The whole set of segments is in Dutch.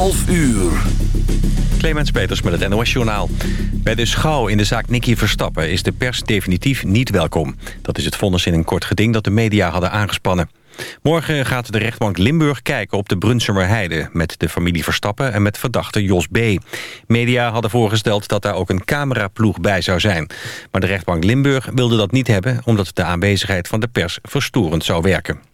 11 uur. Clemens Peters met het NOS Journaal. Bij de schouw in de zaak Nicky Verstappen is de pers definitief niet welkom. Dat is het vonnis in een kort geding dat de media hadden aangespannen. Morgen gaat de rechtbank Limburg kijken op de Brunsumer Heide... met de familie Verstappen en met verdachte Jos B. Media hadden voorgesteld dat daar ook een cameraploeg bij zou zijn. Maar de rechtbank Limburg wilde dat niet hebben... omdat de aanwezigheid van de pers verstorend zou werken.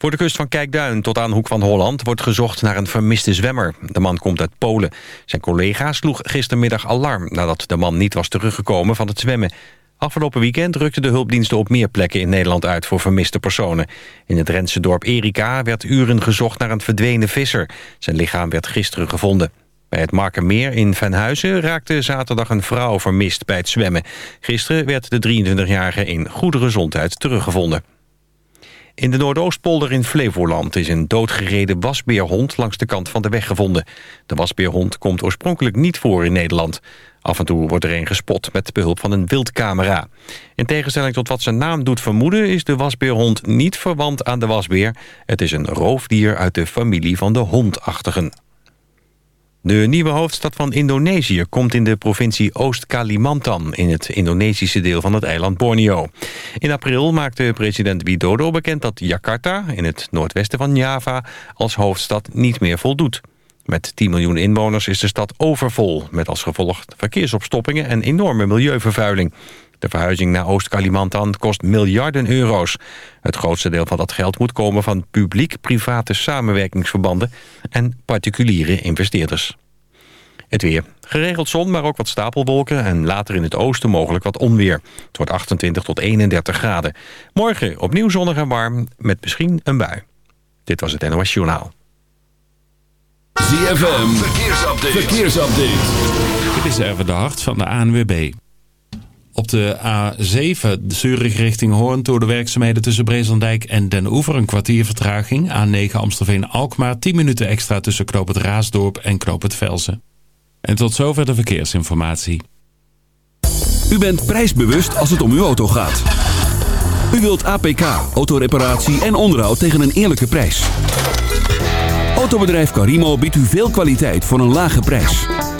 Voor de kust van Kijkduin tot aan Hoek van Holland wordt gezocht naar een vermiste zwemmer. De man komt uit Polen. Zijn collega sloeg gistermiddag alarm nadat de man niet was teruggekomen van het zwemmen. Afgelopen weekend rukten de hulpdiensten op meer plekken in Nederland uit voor vermiste personen. In het Drentse dorp Erika werd uren gezocht naar een verdwenen visser. Zijn lichaam werd gisteren gevonden. Bij het Markenmeer in Venhuizen raakte zaterdag een vrouw vermist bij het zwemmen. Gisteren werd de 23-jarige in goede gezondheid teruggevonden. In de Noordoostpolder in Flevoland is een doodgereden wasbeerhond langs de kant van de weg gevonden. De wasbeerhond komt oorspronkelijk niet voor in Nederland. Af en toe wordt er een gespot met behulp van een wildcamera. In tegenstelling tot wat zijn naam doet vermoeden... is de wasbeerhond niet verwant aan de wasbeer. Het is een roofdier uit de familie van de hondachtigen. De nieuwe hoofdstad van Indonesië komt in de provincie Oost-Kalimantan... in het Indonesische deel van het eiland Borneo. In april maakte president Widodo bekend dat Jakarta... in het noordwesten van Java als hoofdstad niet meer voldoet. Met 10 miljoen inwoners is de stad overvol... met als gevolg verkeersopstoppingen en enorme milieuvervuiling. De verhuizing naar Oost-Kalimantan kost miljarden euro's. Het grootste deel van dat geld moet komen van publiek-private samenwerkingsverbanden... en particuliere investeerders. Het weer. Geregeld zon, maar ook wat stapelwolken... en later in het oosten mogelijk wat onweer. Het wordt 28 tot 31 graden. Morgen opnieuw zonnig en warm, met misschien een bui. Dit was het NOS Journaal. ZFM, verkeersupdate. verkeersupdate. Dit is even de hart van de ANWB. Op de A7 Zurich richting Hoorn door de werkzaamheden tussen Brezendijk en Den Oever een kwartier vertraging. A9 Amstelveen-Alkmaar 10 minuten extra tussen Knoop het Raasdorp en Knoop het Velsen. En tot zover de verkeersinformatie. U bent prijsbewust als het om uw auto gaat. U wilt APK, autoreparatie en onderhoud tegen een eerlijke prijs. Autobedrijf Carimo biedt u veel kwaliteit voor een lage prijs.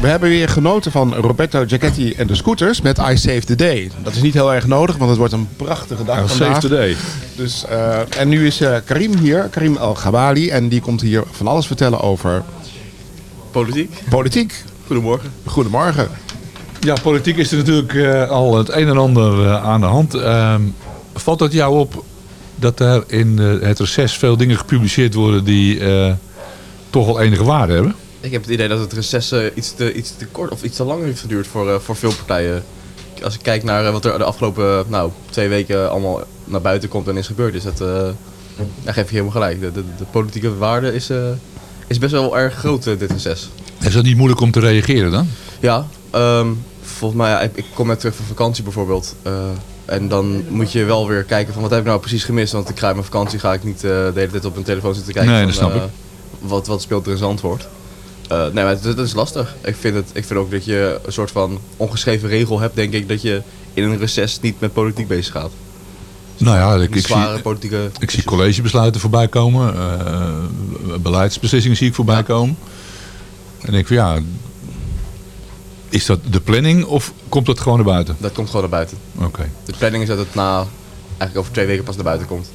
We hebben weer genoten van Roberto Giacchetti en de scooters met I Save the Day. Dat is niet heel erg nodig, want het wordt een prachtige dag vandaag. save the day. Dus, eh, en nu is eh, Karim hier, Karim El Ghabali, en die komt hier van alles vertellen over Politiek. politiek. Goedemorgen. Goedemorgen. Ja, politiek is er natuurlijk eh, al het een en ander aan de hand. Ehm, valt het jou op dat er in het reces veel dingen gepubliceerd worden die eh, toch wel enige waarde hebben? Ik heb het idee dat het reces eh, iets, te, iets te kort of iets te lang heeft geduurd voor, eh, voor veel partijen. Als ik kijk naar eh, wat er de afgelopen nou, twee weken allemaal naar buiten komt en is gebeurd, is dat, daar geef je helemaal gelijk. De, de, de politieke waarde is, is best wel erg groot, dit reces. Is dat niet moeilijk om te reageren dan? Ja, ehm, volgens mij, ja, ik, ik kom net terug van vakantie bijvoorbeeld. en dan moet je wel weer kijken van wat heb ik nou precies gemist. Want ik ga in mijn vakantie ga ik niet de hele tijd op mijn telefoon zitten kijken. Nee, van, dat snap ik. Wat, wat speelt er in Zandvoort. Eh nee, maar dat, is lastig. Ik vind, het, ik vind ook dat je een soort van ongeschreven regel hebt, denk ik, dat je in een reces niet met politiek bezig gaat. Nou ja, ik, zie, politieke... ik zie collegebesluiten voorbij komen. eh, beleidsbeslissingen zie ik voorbij komen. En ik denk van ja, is dat de planning of komt dat gewoon naar buiten? Dat komt gewoon naar buiten. Oké. De planning is dat het na, eigenlijk over twee weken pas naar buiten komt.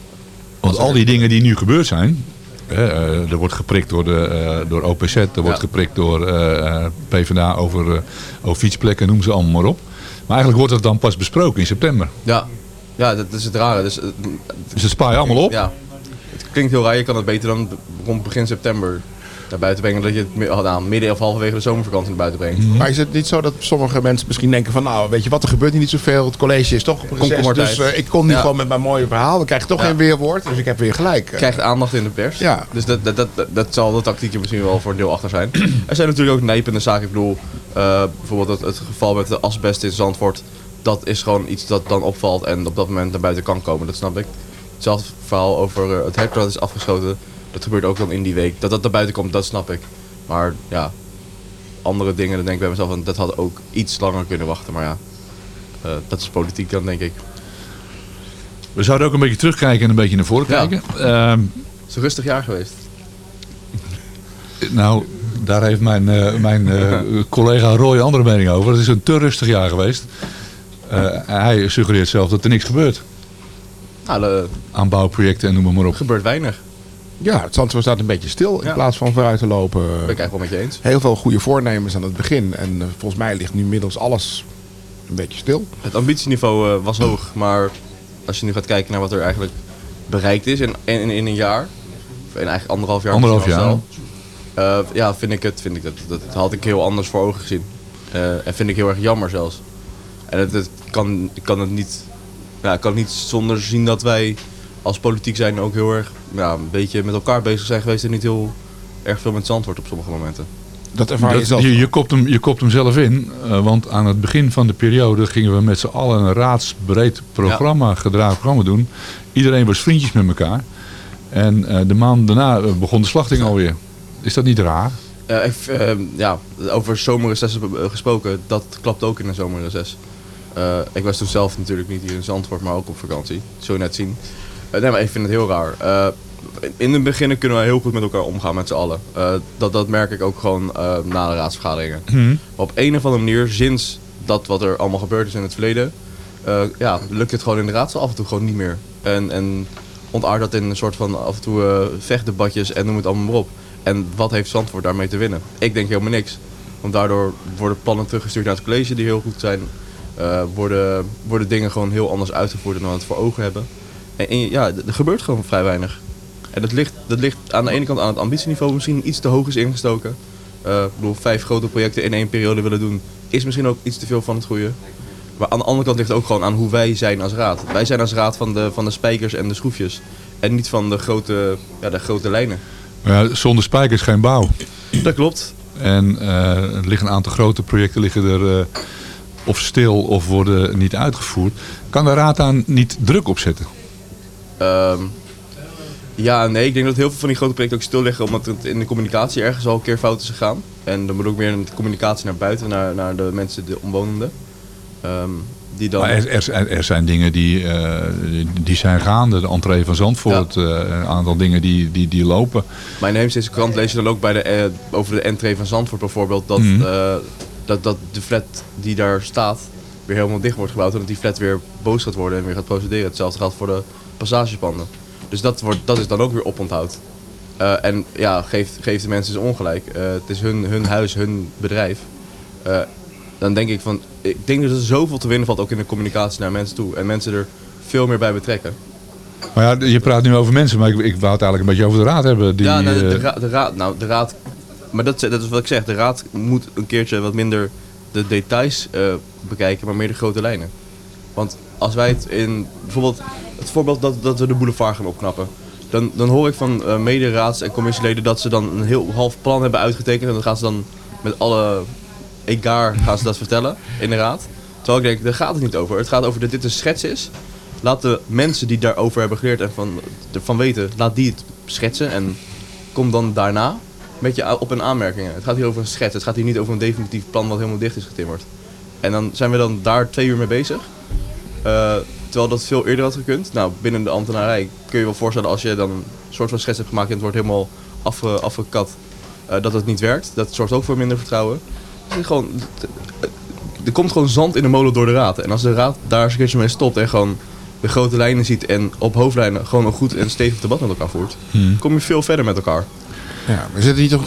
Want al die dingen die nu gebeurd zijn. Hè, eh, er wordt geprikt door, de, eh, door OPZ, er wordt geprikt door eh, PvdA over, over fietsplekken, noem ze allemaal maar op. Maar eigenlijk wordt het dan pas besproken in september. Ja, ja dat is het rare. Dus, eh, Dus dat spaar je allemaal op? Ja. Het klinkt heel raar, je kan het beter dan rond begin september naar buiten brengen. Dat je het nou, midden of halverwege de zomervakantie naar buiten brengt. Maar is het niet zo dat sommige mensen misschien denken van... nou, weet je wat, er gebeurt hier niet zoveel. Het college is toch op reces, dus eh, ik kom nu Ja. gewoon met mijn mooie verhaal. We krijgen toch Ja. geen weerwoord, dus ik heb weer gelijk. krijgt aandacht in de pers. Ja. Dus dat, dat, dat, dat, dat zal de tactiek er misschien wel voor een deel achter zijn. er zijn natuurlijk ook nijpende zaken. Ik bedoel, eh, bijvoorbeeld het, het geval met de asbest in Zandvoort. Dat is gewoon iets dat dan opvalt en op dat moment naar buiten kan komen. Dat snap ik. Hetzelfde verhaal over eh, het hek dat is afgeschoten. Dat gebeurt ook dan in die week. Dat dat naar buiten komt, dat snap ik. Maar ja, andere dingen, dan denk ik bij mezelf, van, dat had ook iets langer kunnen wachten. Maar ja, eh, dat is politiek dan, denk ik. We zouden ook een beetje terugkijken en een beetje naar voren Ja. kijken. Ehm, Het is een rustig jaar geweest. nou, daar heeft mijn, eh, mijn eh, collega Roy een andere mening over. Het is een te rustig jaar geweest. Hij suggereert zelf dat er niks gebeurt Nou, er aan bouwprojecten en noem maar op. gebeurt weinig. Ja, het Zandvoort staat een beetje stil in Ja. plaats van vooruit te lopen. Ben ik eigenlijk wel met je eens. Heel veel goede voornemens aan het begin. En eh, volgens mij ligt nu inmiddels alles een beetje stil. Het ambitieniveau eh, was hoog, maar als je nu gaat kijken naar wat er eigenlijk bereikt is in, in, in een jaar, of in eigenlijk anderhalf jaar, Anderhalf misschien jaar. eh, ja, vind ik het, vind ik dat, dat, dat had ik heel anders voor ogen gezien. Eh, en vind ik heel erg jammer zelfs. En het, het kan, kan het niet, ja, ik kan het niet zonder zien dat wij als politiek zijn ook heel erg, ja, een beetje met elkaar bezig zijn geweest en niet heel erg veel met zandwoord op sommige momenten. Dat ervaar je Dat- zelf. je, je, kopt hem, je kopt hem zelf in, eh, want aan het begin van de periode gingen we met z'n allen een raadsbreed programma, gedragen programma doen. Iedereen was vriendjes met elkaar. En eh, de maand daarna eh, begon de slachting alweer. Is dat niet raar? Eh, ik, eh, ja, over zomerreces gesproken, dat klapt ook in een zomerreces. Eh, ik was toen zelf natuurlijk niet hier in Zandvoort, maar ook op vakantie. Zul je net zien. Eh, nee, maar ik vind het heel raar. Eh, in het begin kunnen we heel goed met elkaar omgaan met z'n allen. Eh, dat, dat merk ik ook gewoon na de raadsvergaderingen. Maar op een of andere manier, sinds dat wat er allemaal gebeurd is in het verleden, ja, lukt het gewoon in de raadsel af en toe gewoon niet meer. En, en ontaart dat in een soort van af en toe vechtdebatjes en noem het allemaal maar op. En wat heeft Zandvoort daarmee te winnen? Ik denk helemaal niks. Want daardoor worden plannen teruggestuurd naar het college die heel goed zijn. Worden, worden dingen gewoon heel anders uitgevoerd dan we het voor ogen hebben. En, ja, er gebeurt gewoon vrij weinig. En dat ligt, dat ligt aan de ene kant aan het ambitieniveau misschien iets te hoog is ingestoken. Ik bedoel, vijf grote projecten in één periode willen doen, is misschien ook iets te veel van het goede. Maar aan de andere kant ligt het ook gewoon aan hoe wij zijn als raad. Wij zijn als raad van de, van de spijkers en de schroefjes. En niet van de grote, ja, de grote lijnen. Ja, zonder spijkers geen bouw. Dat klopt. En eh, er liggen een aantal grote projecten liggen er eh, of stil of worden niet uitgevoerd. Kan de raad daar niet druk op zetten? Ehm, ja, nee, ik denk dat heel veel van die grote projecten ook stil liggen omdat het in de communicatie ergens al een keer fout is gegaan. En dan bedoel ik meer in de communicatie naar buiten, naar, naar de mensen, de omwonenden. Ehm, die dan... Maar er, er, zijn- er zijn dingen die, eh, die zijn gaande. De entree van Zandvoort. eh, een aantal dingen die, die, die lopen. Maar in de Heemstedse krant lees je dan ook bij de, eh, over de entree van Zandvoort bijvoorbeeld... Dat, Mhm. dat, dat de flat die daar staat weer helemaal dicht wordt gebouwd... en dat die flat weer boos gaat worden en weer gaat procederen. Hetzelfde geldt voor de passagepanden. Dus dat, wordt, dat is dan ook weer oponthoud. Eh en ja, geeft, geeft de mensen dus ongelijk. Eh, het is hun, hun huis, hun bedrijf. Eh, dan denk ik van... Ik denk dat er zoveel te winnen valt ook in de communicatie naar mensen toe. En mensen er veel meer bij betrekken. Maar ja, je praat nu over mensen. Maar ik, ik wou het eigenlijk een beetje over de raad hebben. Die, ja, nou, de, de, ra- de raad, nou, de raad, maar dat, dat is wat ik zeg. De raad moet een keertje wat minder de details bekijken, maar meer de grote lijnen. Want als wij het in, bijvoorbeeld, voorbeeld dat, dat we de boulevard gaan opknappen. Dan, dan hoor ik van eh mede-raads- en commissieleden dat ze dan een heel half plan hebben uitgetekend. En dan gaan ze dan met alle egaar gaan ze dat vertellen in de raad. Terwijl ik denk, daar gaat het niet over. Het gaat over dat dit een schets is. Laat de mensen die daarover hebben geleerd en van, ervan weten, laat die het schetsen. En kom dan daarna met je op een aanmerkingen. Het gaat hier over een schets. Het gaat hier niet over een definitief plan wat helemaal dicht is getimmerd. En dan zijn we dan daar twee uur mee bezig. Eh, terwijl dat veel eerder had gekund. Nou, binnen de ambtenarij kun je wel voorstellen als je dan een soort van schets hebt gemaakt en het wordt helemaal afge, afgekat, eh, dat het niet werkt. Dat zorgt ook voor minder vertrouwen. Is gewoon, er komt gewoon zand in de molen door de raad. En als de raad daar eens een keertje mee stopt en gewoon de grote lijnen ziet en op hoofdlijnen gewoon een goed en stevig debat met elkaar voert, Hmm. kom je veel verder met elkaar. Ja, maar zit er niet een,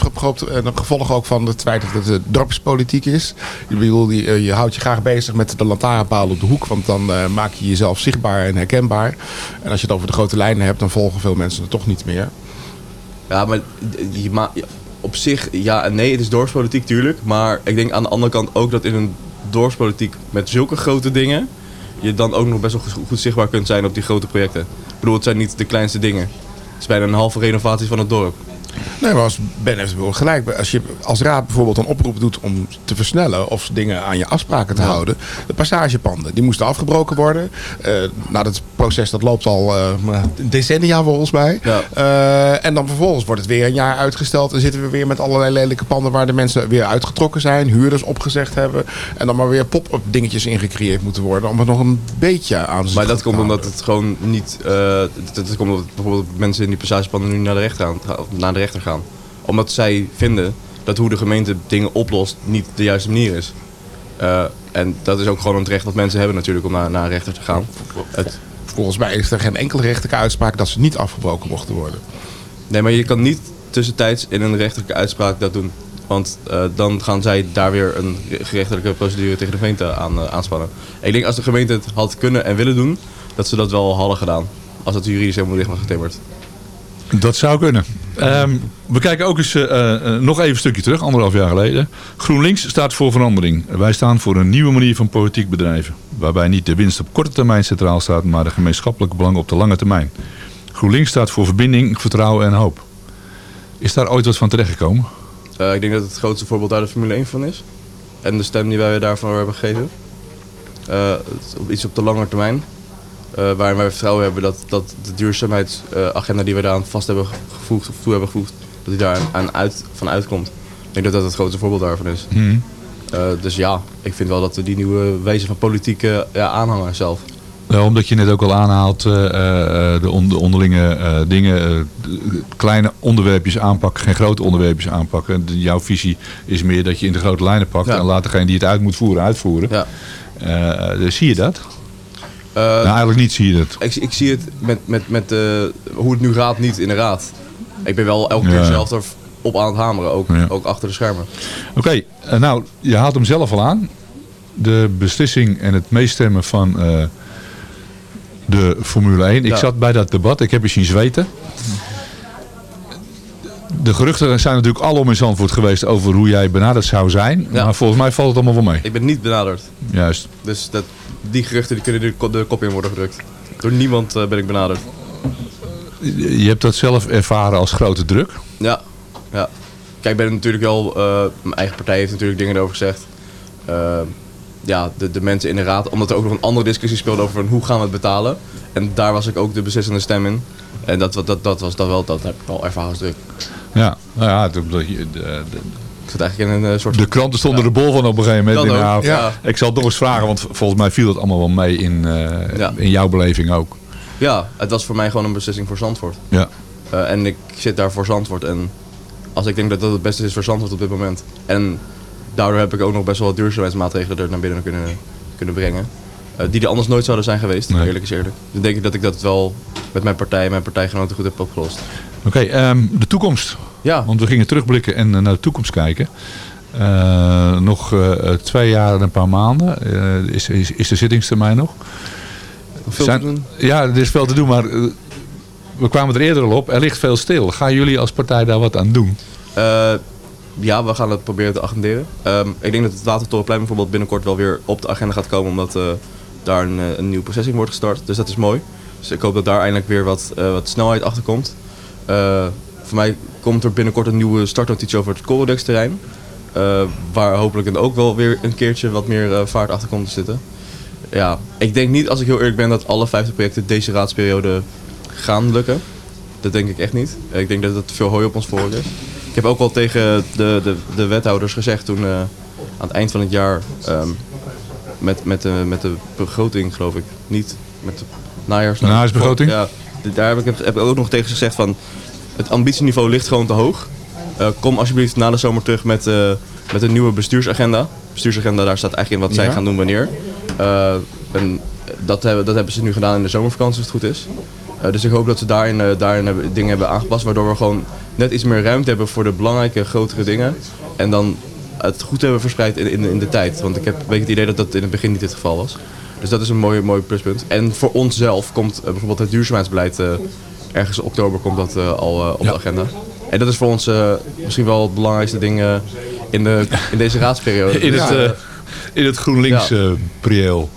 eh, gevolg ook van het feit dat het dorpspolitiek is? Ik je, eh, je houdt je graag bezig met de lantaarnpaal op de hoek, want dan eh, maak je jezelf zichtbaar en herkenbaar. En als je het over de grote lijnen hebt, dan volgen veel mensen het toch niet meer. Ja, maar je op zich, ja en nee, het is dorpspolitiek tuurlijk. Maar ik denk aan de andere kant ook dat in een dorpspolitiek met zulke grote dingen... je dan ook nog best wel goed zichtbaar kunt zijn op die grote projecten. Ik bedoel, het zijn niet de kleinste dingen. Het is bijna een halve renovatie van het dorp. Nee, maar als Ben heeft wel gelijk. Als je als raad bijvoorbeeld een oproep doet om te versnellen of dingen aan je afspraken te houden. De passagepanden, die moesten afgebroken worden. Eh, nou, dat proces dat loopt al eh, decennia volgens mij. Ja. Eh, en dan vervolgens wordt het weer een jaar uitgesteld. En zitten we weer met allerlei lelijke panden waar de mensen weer uitgetrokken zijn. Huurders opgezegd hebben. En dan maar weer pop-up dingetjes ingecreëerd moeten worden. Om het nog een beetje aan te Maar dat komt omdat het gewoon niet... dat, komt omdat bijvoorbeeld mensen in die passagepanden nu naar de rechter gaan. of Naar de rechter gaan. Omdat zij vinden dat hoe de gemeente dingen oplost niet de juiste manier is. Eh, en dat is ook gewoon een recht dat mensen hebben natuurlijk om naar, naar een rechter te gaan. Het, Volgens mij is er geen enkele rechterlijke uitspraak dat ze niet afgebroken mochten worden. nee, maar je kan niet tussentijds in een rechterlijke uitspraak dat doen. Want eh, dan gaan zij daar weer een gerechtelijke procedure tegen de gemeente aan, eh, aanspannen. Ik denk als de gemeente het had kunnen en willen doen, dat ze dat wel hadden gedaan. Als het juridisch helemaal dicht was getimmerd. Dat zou kunnen. Ehm, we kijken ook eens eh, eh, nog even een stukje terug, anderhalf jaar geleden. GroenLinks staat voor verandering. Wij staan voor een nieuwe manier van politiek bedrijven. Waarbij niet de winst op korte termijn centraal staat, maar de gemeenschappelijke belangen op de lange termijn. GroenLinks staat voor verbinding, vertrouwen en hoop. Is daar ooit wat van terechtgekomen? Eh, ik denk dat het grootste voorbeeld daar de Formule 1 van is. En de stem die wij daarvoor hebben gegeven. Eh, iets op de lange termijn. Eh waarin wij vertrouwen hebben dat, dat de duurzaamheidsagenda die we daaraan vast hebben gevoegd, of toe hebben gevoegd, dat die daar aan uit, van uitkomt. Ik denk dat dat het grootste voorbeeld daarvan is. Eh, dus ja, ik vind wel dat we die nieuwe wijze van politiek eh, ja, aanhangen zelf. Nou, omdat je net ook al aanhaalt eh, de, on- de onderlinge dingen, de- kleine onderwerpjes aanpakken, geen grote onderwerpjes aanpakken. De- jouw visie is meer dat je in de grote lijnen pakt Ja. en laat degene die het uit moet voeren, uitvoeren. Ja. Zie je dat? Eh, nou, eigenlijk niet zie je dat. Ik, ik zie het met, met, met eh, hoe het nu gaat niet in de raad. Ik ben wel elke keer zelf erop aan het hameren, ook, Ja. ook achter de schermen. Oké, eh, nou, je haalt hem zelf al aan. De beslissing en het meestemmen van de Formule 1. Ik zat bij dat debat, ik heb je zien zweten. De geruchten zijn natuurlijk allemaal in Zandvoort geweest over hoe jij benaderd zou zijn. Ja. Maar volgens mij valt het allemaal wel mee. Ik ben niet benaderd. Juist. Dus dat, die geruchten die kunnen de, de kop in worden gedrukt. Door niemand eh, ben ik benaderd. Je hebt dat zelf ervaren als grote druk. Ja, ja. Kijk, ik ben natuurlijk wel... eh, mijn eigen partij heeft natuurlijk dingen erover gezegd. Eh, ja, de, de mensen in de raad... Omdat er ook nog een andere discussie speelde over van hoe gaan we het betalen. En daar was ik ook de beslissende stem in. En dat, dat, dat was dat wel... Dat heb ik wel ervaren als druk. Ja, nou ja, Ik zat eigenlijk in een eh, soort... de kranten stonden er bol van op een gegeven moment. Dat Ik denk, ook, ja. Ik zal het nog eens vragen, want volgens mij viel het allemaal wel mee in, eh, in jouw beleving ook. Ja, het was voor mij gewoon een beslissing voor Zandvoort. Ja. Eh, en ik zit daar voor Zandvoort. En als ik denk dat dat het beste is voor Zandvoort op dit moment. En daardoor heb ik ook nog best wel wat duurzaamheidsmaatregelen er naar binnen kunnen, kunnen brengen. eh, die er anders nooit zouden zijn geweest, Nee. eerlijk is eerlijk. Dan denk ik dat ik dat wel met mijn partij en mijn partijgenoten goed heb opgelost. Oké, ehm, de toekomst. Ja. Want we gingen terugblikken en eh, naar de toekomst kijken. Eh, nog eh, twee jaar en een paar maanden is, is, is de zittingstermijn nog. Veel Zijn- te doen. Ja, er is veel te doen, maar we kwamen er eerder al op. Er ligt veel stil. Gaan jullie als partij daar wat aan doen? Ja, we gaan het proberen te agenderen. Ehm, ik denk dat het Watertorenplein bijvoorbeeld binnenkort wel weer op de agenda gaat komen. Omdat daar een, een nieuw proces in wordt gestart. Dus dat is mooi. Dus ik hoop dat daar eindelijk weer wat, wat snelheid achter komt. Eh, voor mij komt er binnenkort een nieuwe startnotitie over het Corodex terrein. Eh, waar hopelijk dan ook wel weer een keertje wat meer eh, vaart achter komt te zitten. Ja, ik denk niet, als ik heel eerlijk ben, dat alle 50 projecten deze raadsperiode gaan lukken. Dat denk ik echt niet. Ik denk dat het veel hooi op ons voor is. Ik heb ook al tegen de, de, de wethouders gezegd toen aan het eind van het jaar ehm, met, met, de, met de begroting, geloof ik, niet met de najaars... Najaarsbegroting? Ja, daar heb ik, heb ik ook nog tegen gezegd van het ambitieniveau ligt gewoon te hoog. Eh, kom alsjeblieft na de zomer terug met, eh, met een nieuwe bestuursagenda. Bestuursagenda, daar staat eigenlijk in wat zij gaan doen wanneer. Eh, en dat, hebben, dat hebben ze nu gedaan in de zomervakantie, als het goed is. Dus ik hoop dat ze daarin, daarin hebben, dingen hebben aangepast, waardoor we gewoon net iets meer ruimte hebben voor de belangrijke, grotere dingen. En dan het goed hebben verspreid in, in, in de tijd. Want ik heb een beetje het idee dat dat in het begin niet het geval was. Dus dat is een mooi, mooi pluspunt. En voor onszelf komt eh, bijvoorbeeld het duurzaamheidsbeleid, eh, ergens in oktober komt dat eh, al op Ja. de agenda. En dat is voor ons misschien wel het belangrijkste ding in, de, in deze raadsperiode. In het, in het GroenLinks Ja. prieel.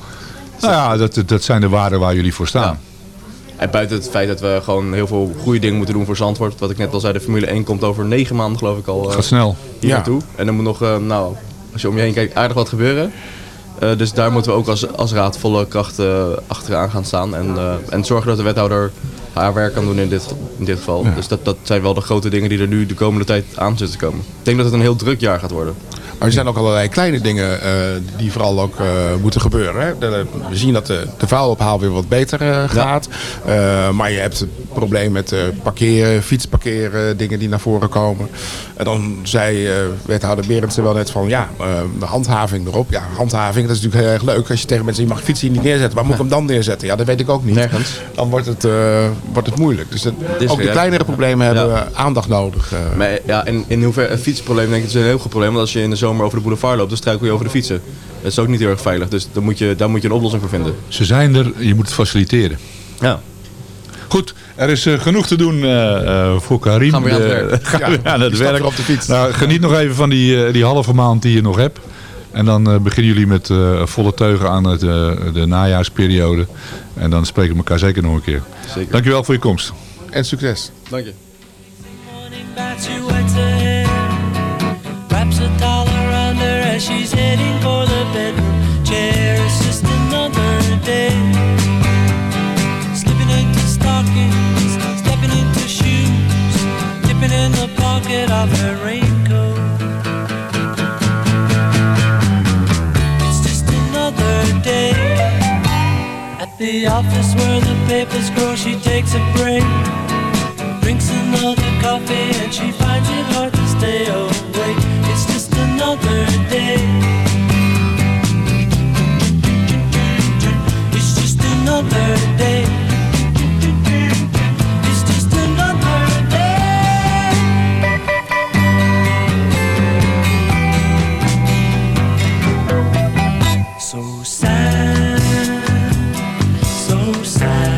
Nou ja, dat, dat zijn de waarden waar jullie voor staan. En buiten het feit dat we gewoon heel veel goede dingen moeten doen voor Zandvoort. Wat ik net al zei, de Formule 1 komt over negen maanden geloof ik al gaat snel. hier Ja. naartoe. En er moet nog, nou, als je om je heen kijkt, aardig wat gebeuren. Eh, dus daar moeten we ook als, als raad volle kracht eh, achteraan gaan staan. En, eh, en zorgen dat de wethouder haar werk kan doen in dit, in dit geval. Dus dat, dat zijn wel de grote dingen die er nu de komende tijd aan zitten te komen. Ik denk dat het een heel druk jaar gaat worden. Maar er zijn ook allerlei kleine dingen die vooral ook moeten gebeuren. Hè. We zien dat de, de vuilophaal weer wat beter gaat. Maar je hebt probleem met eh, parkeren, fietsparkeren, dingen die naar voren komen. En dan zei eh wethouder Berendsen wel net van ja, eh, de handhaving erop. Ja, handhaving, dat is natuurlijk heel erg leuk. Als je tegen mensen, je mag je fiets hier niet neerzetten. Waar moet ik hem dan neerzetten? Ja, dat weet ik ook niet. Nergens. Dan wordt het, eh, wordt het moeilijk. Dus dat, ook de kleinere problemen hebben Ja. aandacht nodig. eh. Maar ja, in, in hoeverre een fietsprobleem denk ik het is een heel groot probleem. Want als je in de zomer over de boulevard loopt, dan struikel je over de fietsen. Dat is ook niet heel erg veilig. Dus daar moet je, daar moet je een oplossing voor vinden. Ze zijn er, je moet het faciliteren. Ja. Goed, er is eh, genoeg te doen eh, eh, voor Karim. Gaan we weer aan het werk. gaan we Ja, aan het werk. op de fiets. Nou, geniet nog even van die, eh, die halve maand die je nog hebt. En dan eh, beginnen jullie met eh, volle teugen aan het, eh, de najaarsperiode. En dan spreken we elkaar zeker nog een keer. Zeker. Dankjewel voor je komst. En succes. Dank je. Bats who wets her hair, wraps a towel around her as she's heading for the bedroom It's just another day. At the office where the papers grow, she takes a break. Drinks another coffee and she finds it hard to stay. So sad.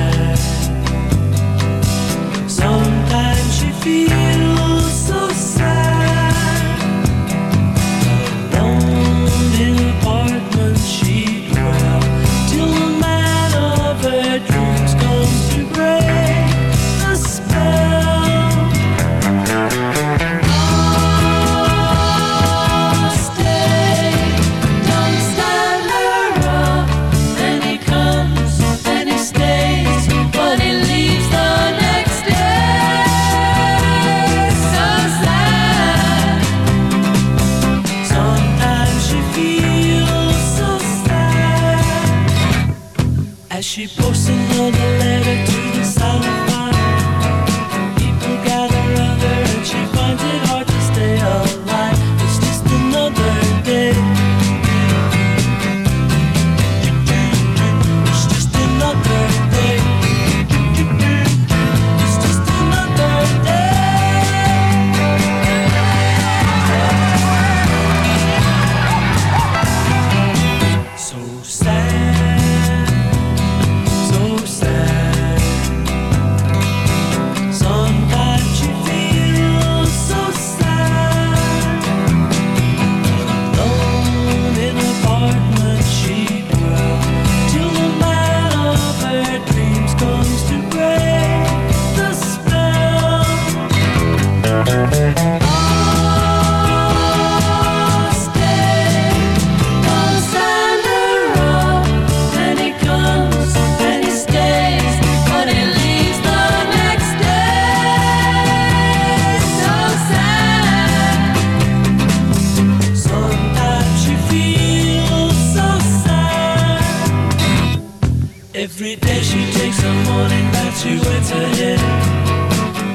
Every day she takes a morning bath, she wets her head,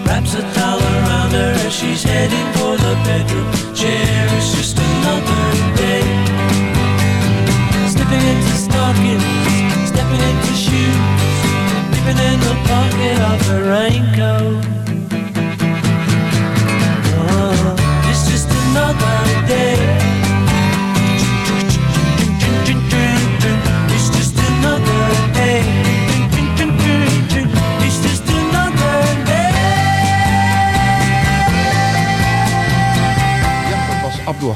wraps a towel around her as she's heading for the bedroom chair. It's just another day. Slipping into stockings, stepping into shoes, dipping in the pocket of her raincoat.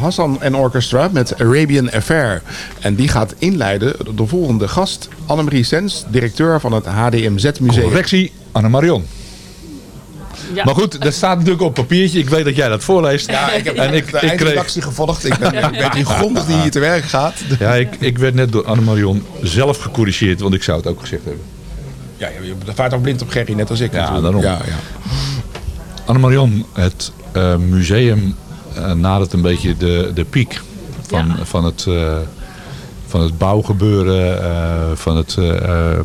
Hassan en Orchestra met Arabian Affair. En die gaat inleiden de volgende gast, Annemarie Sens, directeur van het HDMZ Museum. Correctie, Anne-Marion. Ja. Maar goed, dat staat natuurlijk op papiertje. Ik weet dat jij dat voorleest. Ja, ik heb en ik, de ik kreeg, eindredactie gevolgd. Ik ben, ik ben hier grondig die hier te werk gaat. ja, ik, ik werd net door Anne-Marion zelf gecorrigeerd, want ik zou het ook gezegd hebben. Ja, je vaart ook blind op Gerry, net als ik. Ja, natuurlijk. daarom. Ja, ja. Anne-Marion, het eh, museum nadert een beetje de, de piek van, van, het, eh, van het bouwgebeuren, eh, van het, eh, eh,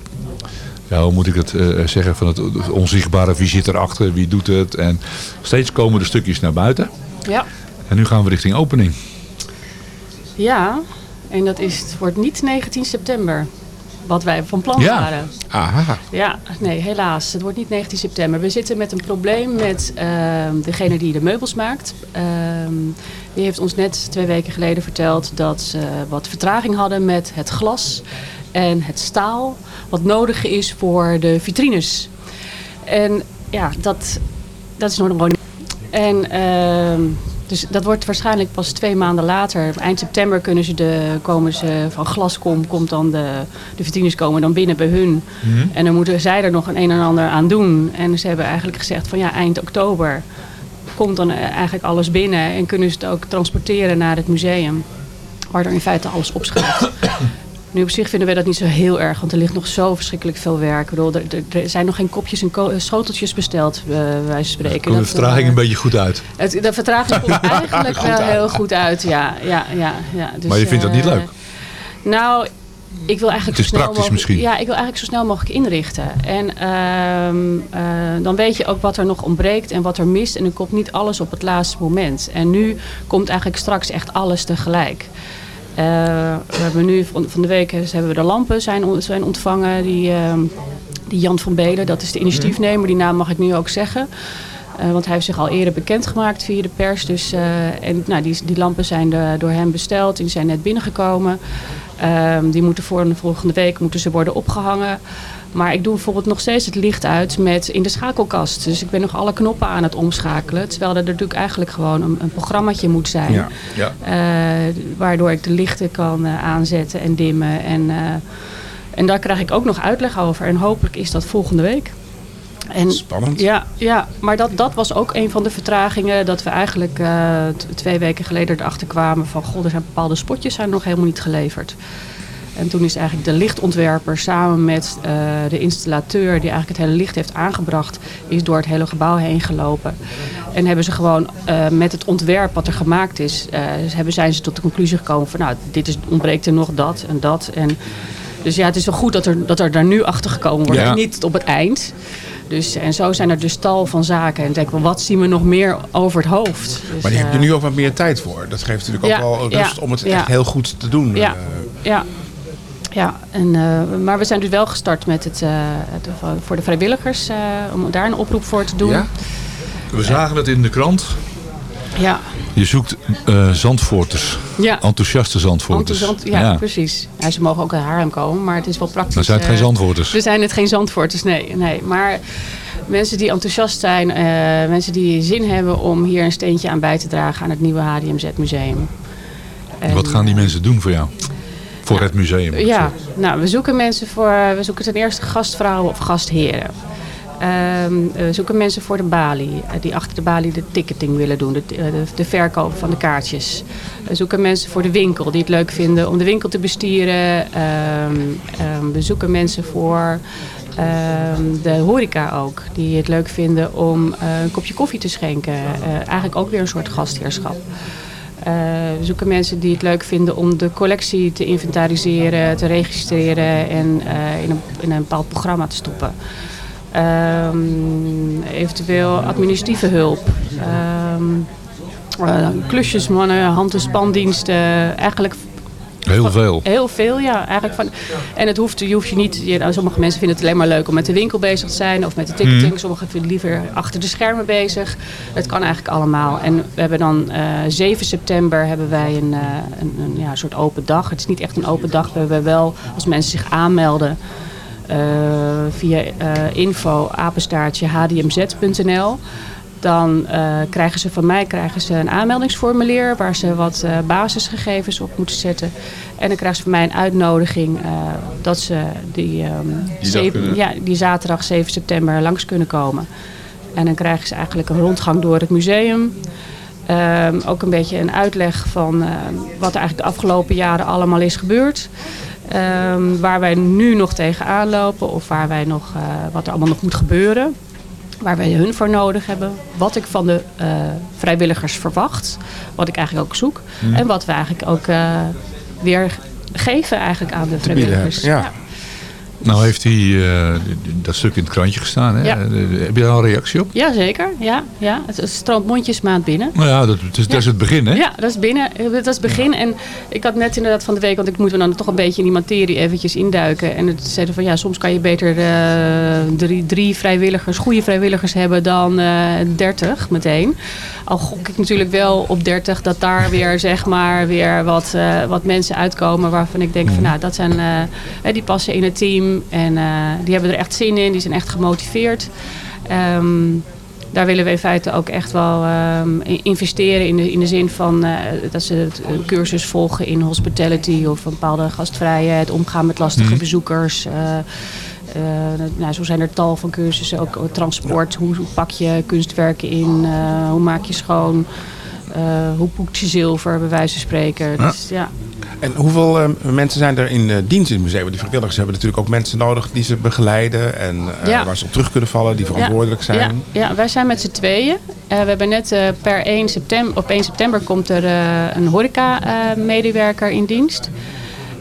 ja, hoe moet ik het eh, zeggen, van het onzichtbare wie zit erachter, wie doet het. En steeds komen de stukjes naar buiten. Ja. En nu gaan we richting opening. Ja, en dat is, het wordt niet 19 september. Wat wij van plan Ja. waren. Aha. Ja, nee, helaas. Het wordt niet 19 september. We zitten met een probleem met ehm, degene die de meubels maakt. Ehm, die heeft ons net twee weken geleden verteld dat ze wat vertraging hadden met het glas en het staal. Wat nodig is voor de vitrines. En ja, dat, dat is nog niet. En ehm, dus dat wordt waarschijnlijk pas twee maanden later. Eind september kunnen ze de, komen ze van Glascom, komt dan de, de vitrines komen dan binnen bij hun. Mhm. En dan moeten zij er nog een een en ander aan doen. En ze hebben eigenlijk gezegd van ja, eind oktober komt dan eh, eigenlijk alles binnen. En kunnen ze het ook transporteren naar het museum. Waar er in feite alles op staat. Nu op zich vinden wij dat niet zo heel erg, want er ligt nog zo verschrikkelijk veel werk. Ik bedoel, er, zijn nog geen kopjes en ko- eh, schoteltjes besteld, eh, van spreken. Komt de vertraging eh, een beetje goed uit. het, de vertraging komt eigenlijk wel heel goed uit, ja. ja, ja, ja. Dus, Maar je vindt dat niet leuk? Nou, ik wil eigenlijk Het is zo snel praktisch mogelijk, misschien. Ja, ik wil eigenlijk zo snel mogelijk inrichten. En ehm, eh, dan weet je ook wat er nog ontbreekt en wat er mist. En dan komt niet alles op het laatste moment. En nu komt eigenlijk straks echt alles tegelijk. Eh, we hebben nu van, de week hebben we de lampen zijn, zijn ontvangen. Die, ehm, die Jan van Belen, dat is de initiatiefnemer. Die naam mag ik nu ook zeggen. Eh, want hij heeft zich al eerder bekendgemaakt via de pers. Dus, eh, en, nou, die, die lampen zijn door hem besteld. Die zijn net binnengekomen. Ehm, die moeten voor de volgende week moeten ze worden opgehangen. Maar ik doe bijvoorbeeld nog steeds het licht uit met in de schakelkast. Dus ik ben nog alle knoppen aan het omschakelen. Terwijl er natuurlijk eigenlijk gewoon een, een programmaatje moet zijn. Ja. Ja. Eh, waardoor ik de lichten kan eh, aanzetten en dimmen. En, eh, en daar krijg ik ook nog uitleg over. En hopelijk is dat volgende week. En, Spannend. Ja, ja maar dat, dat was ook een van de vertragingen. Dat we eigenlijk twee weken geleden erachter kwamen van... God, er zijn bepaalde spotjes zijn nog helemaal niet geleverd. En toen is eigenlijk de lichtontwerper samen met eh, de installateur... die eigenlijk het hele licht heeft aangebracht... is door het hele gebouw heen gelopen. En hebben ze gewoon eh, met het ontwerp wat er gemaakt is... eh, hebben, zijn ze tot de conclusie gekomen van... nou, dit is, ontbreekt er nog dat en dat. En, dus ja, het is wel goed dat er, dat er daar nu achter gekomen wordt. Ja. Niet op het eind. Dus, en zo zijn er dus tal van zaken. En ik denk, wel, wat zien we nog meer over het hoofd? Dus, Maar die heb je nu ook wat meer tijd voor. Dat geeft natuurlijk Ja, ook wel ja, rust om het echt heel goed te doen. Ja, ja. Ja, en, eh, maar we zijn dus wel gestart met het, eh, het voor de vrijwilligers, eh, om daar een oproep voor te doen. Ja? We zagen het in de krant. Ja, Je zoekt eh Zandvoorters. Ja. Enthousiaste Zandvoorters. enthousiast- ja, precies. Ja, ze mogen ook uit Haarlem komen, maar het is wel praktisch. Dan zijn het geen eh, Zandvoorters. We zijn het geen Zandvoorters, nee. nee. Maar mensen die enthousiast zijn, eh, mensen die zin hebben om hier een steentje aan bij te dragen aan het nieuwe HDMZ Museum. En, Wat gaan die mensen doen voor jou? Voor het museum? Ja, nou, we zoeken mensen voor, we zoeken ten eerste gastvrouwen of gastheren. Ehm, we zoeken mensen voor de balie, eh, die achter de balie de ticketing willen doen, de, de, de verkoop van de kaartjes. We zoeken mensen voor de winkel, die het leuk vinden om de winkel te bestieren. Ehm, ehm, we zoeken mensen voor de horeca ook, die het leuk vinden om eh, een kopje koffie te schenken. Eh, eigenlijk ook weer een soort gastheerschap. Eh, we zoeken mensen die het leuk vinden om de collectie te inventariseren, te registreren en eh, in, een, in een bepaald programma te stoppen. Ehm, eventueel administratieve hulp. Ehm, eh, klusjesmannen, hand- en spandiensten. Eigenlijk Heel veel. Heel veel, ja. Eigenlijk van, en het hoeft, je hoeft je niet... Je, nou, sommige mensen vinden het alleen maar leuk om met de winkel bezig te zijn... of met de ticketing. Mhm. Sommigen vinden liever achter de schermen bezig. Het kan eigenlijk allemaal. En we hebben dan eh 7 september hebben wij een, eh, een, een ja, soort open dag. Het is niet echt een open dag. We hebben wel, als mensen zich aanmelden... eh, via eh, info apenstaartje hdmz.nl... Dan eh, krijgen ze van mij krijgen ze een aanmeldingsformulier waar ze wat eh, basisgegevens op moeten zetten. En dan krijgen ze van mij een uitnodiging eh, dat ze die, ehm, ja, die zaterdag 7 september langs kunnen komen. En dan krijgen ze eigenlijk een rondgang door het museum. Ehm, ook een beetje een uitleg van wat er eigenlijk de afgelopen jaren allemaal is gebeurd. Ehm, waar wij nu nog tegenaan lopen of waar wij nog, wat er allemaal nog moet gebeuren. Waar wij hun voor nodig hebben. Wat ik van de eh, vrijwilligers verwacht. Wat ik eigenlijk ook zoek. Mhm. En wat we eigenlijk ook eh, weer geven eigenlijk aan de vrijwilligers. ja. Nou heeft hij eh, dat stuk in het krantje gestaan. Hè? Ja. Eh, Heb je daar al een reactie op? Jazeker, ja, ja. Het, stroomt mondjesmaat binnen. Nou ja, dat, is, dat is het begin hè? Ja, dat is binnen. Dat is het begin. En ik had net inderdaad van de week, want ik moet me dan toch een beetje in die materie eventjes induiken. En het zeiden van ja, soms kan je beter eh, drie, drie vrijwilligers, goede vrijwilligers hebben dan 30 meteen. Al gok ik natuurlijk wel op 30 dat daar weer zeg maar weer wat, wat mensen uitkomen waarvan ik denk van nou, dat zijn, die passen in het team en eh, die hebben er echt zin in, die zijn echt gemotiveerd. Ehm, daar willen we in feite ook echt wel in- investeren in de, in de zin van eh, dat ze het- een cursus volgen in hospitality of een bepaalde gastvrijheid, omgaan met lastige Mhm. bezoekers. eh, eh, nou, zo zijn er tal van cursussen, ook transport, hoe, hoe pak je kunstwerken in, eh, hoe maak je schoon, eh, hoe poekt je zilver, bij wijze van spreken. Dus, ja. En hoeveel eh, mensen zijn er in eh, dienst in het museum? Want Die vrijwilligers hebben natuurlijk ook mensen nodig die ze begeleiden. En eh, Ja. waar ze op terug kunnen vallen, die verantwoordelijk zijn. Ja, ja, wij zijn met z'n tweeën. Eh, we hebben net eh, per 1 september, op 1 september komt er eh, een horeca-medewerker in dienst.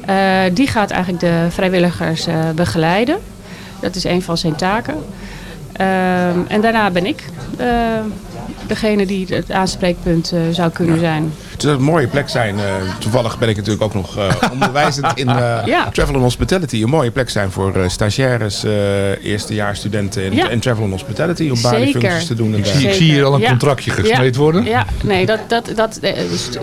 Eh, die gaat eigenlijk de vrijwilligers eh, begeleiden. Dat is een van zijn taken. Ehm, en daarna ben ik eh, degene die het aanspreekpunt eh, zou kunnen zijn. Het zou een mooie plek zijn. eh, toevallig ben ik natuurlijk ook nog eh onderwijzend in eh, Ja. Travel and Hospitality. Een mooie plek zijn voor stagiaires, eerstejaarsstudenten in, Ja. in Travel and Hospitality. Om baanfuncties te doen. En Ik zie, ik dergelijke. zie hier al een contractje gesmeed worden. Ja, nee, dat, dat, dat,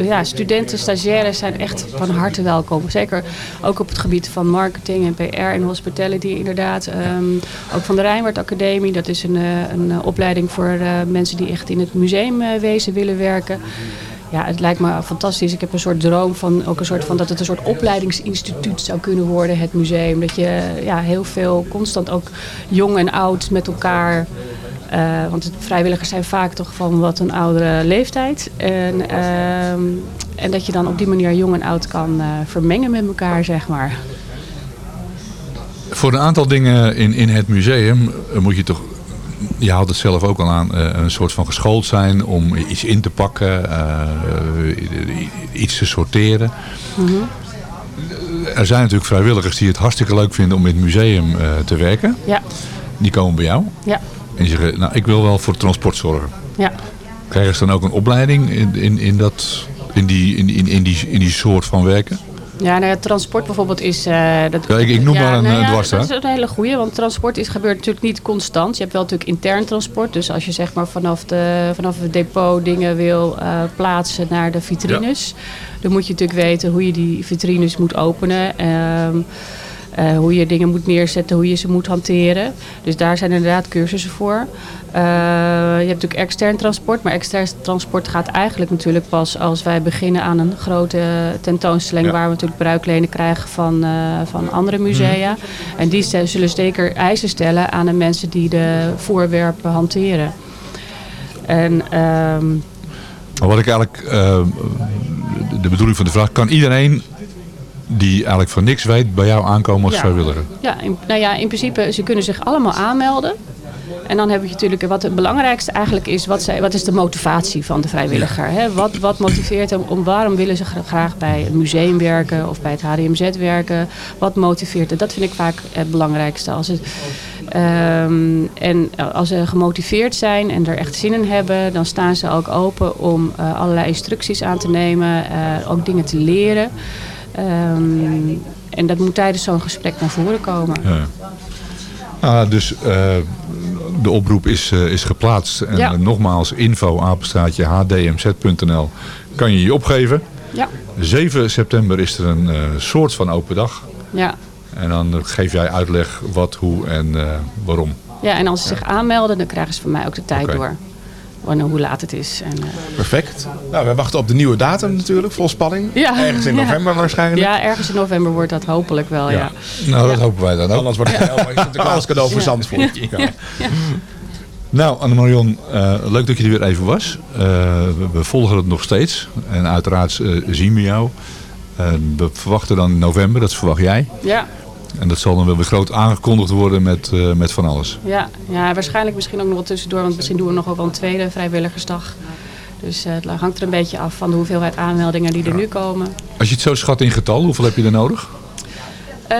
ja, studenten, stagiaires zijn echt van harte welkom. Zeker ook op het gebied van marketing en PR en hospitality inderdaad. Ehm, ook van de Rijnwaard Academie, dat is een, een opleiding voor mensen die echt in het museumwezen willen werken. Ja, het lijkt me fantastisch. Ik heb een soort droom van, ook een soort van dat het een soort opleidingsinstituut zou kunnen worden, het museum. Dat je ja, heel veel, constant ook jong en oud met elkaar eh, want vrijwilligers zijn vaak toch van wat een oudere leeftijd. En, ehm, en dat je dan op die manier jong en oud kan eh, vermengen met elkaar, zeg maar. Voor een aantal dingen in, in het museum eh, moet je toch, je haalt het zelf ook al aan, eh, een soort van geschoold zijn om iets in te pakken, eh, iets te sorteren. Er zijn natuurlijk vrijwilligers die het hartstikke leuk vinden om in het museum eh, te werken. Ja, Die komen bij jou ja, en zeggen, nou ik wil wel voor transport zorgen. ja. Krijgen ze dan ook een opleiding in, in, in, dat, in, die, in, in, in, die, in die soort van werken? Ja, nou ja, transport bijvoorbeeld is... eh, dat, Ja, ik- ik noem maar een, nou eh, ja, dwarsstraat. Dat is een hele goeie, want transport is, gebeurt natuurlijk niet constant. Je hebt wel natuurlijk intern transport. Dus als je zeg maar vanaf, de, vanaf het depot dingen wil eh, plaatsen naar de vitrines... dan moet je natuurlijk weten hoe je die vitrines moet openen... Ehm, eh, hoe je dingen moet neerzetten, hoe je ze moet hanteren. Dus daar zijn inderdaad cursussen voor. Eh, je hebt natuurlijk extern transport, maar extern transport gaat eigenlijk natuurlijk pas als wij beginnen aan een grote tentoonstelling Ja. waar we natuurlijk bruiklenen krijgen van, eh, van andere musea. En die zullen zeker eisen stellen aan de mensen die de voorwerpen hanteren. En ehm, wat ik eigenlijk, de bedoeling van de vraag, kan iedereen die eigenlijk van niks weet bij jou aankomen als Ja. vrijwilliger? Ja, in, nou ja, in principe, ze kunnen zich allemaal aanmelden. En dan heb je natuurlijk, wat het belangrijkste eigenlijk is, wat, zij, wat is de motivatie van de vrijwilliger? Hè? Wat, wat motiveert hem, om, waarom willen ze gra- graag bij een museum werken of bij het HDMZ werken? Wat motiveert het? Dat vind ik vaak het belangrijkste. Als het, ehm, en als ze gemotiveerd zijn en er echt zin in hebben, dan staan ze ook open om eh, allerlei instructies aan te nemen, eh, ook dingen te leren. Ehm, en dat moet tijdens zo'n gesprek naar voren komen. Ja. Ah, dus eh, de oproep is, eh, is geplaatst. En Ja. eh, nogmaals, info apenstaatje hdmz.nl kan je je opgeven. Ja. 7 september is er een soort van open dag. Ja. En dan geef jij uitleg wat, hoe en waarom. ja, en als ze zich aanmelden, dan krijgen ze van mij ook de tijd door. Wanneer, hoe laat het is. En, eh, Perfect. Nou, we wachten op de nieuwe datum natuurlijk, vol spanning. Ja. Ergens in Ja. november waarschijnlijk. ja, ergens in november wordt dat hopelijk wel, ja. Nou, dat hopen wij dan ook. Anders wordt het een heel Sinterklaas cadeau voor Ja. Zandvoort. Ja. Ja. Ja. Nou, Anne-Marion, eh, leuk dat je er weer even was. Eh, we, we volgen het nog steeds. En uiteraard eh, zien we jou. Eh, we verwachten dan in november, dat verwacht jij. Ja. En dat zal dan wel weer groot aangekondigd worden met, eh, met van alles. Ja, ja, waarschijnlijk misschien ook nog wat tussendoor, want misschien doen we nog ook wel een tweede vrijwilligersdag. Dus eh, het hangt er een beetje af van de hoeveelheid aanmeldingen die er nu komen. Als je het zo schat in getal, hoeveel heb je er nodig? Eh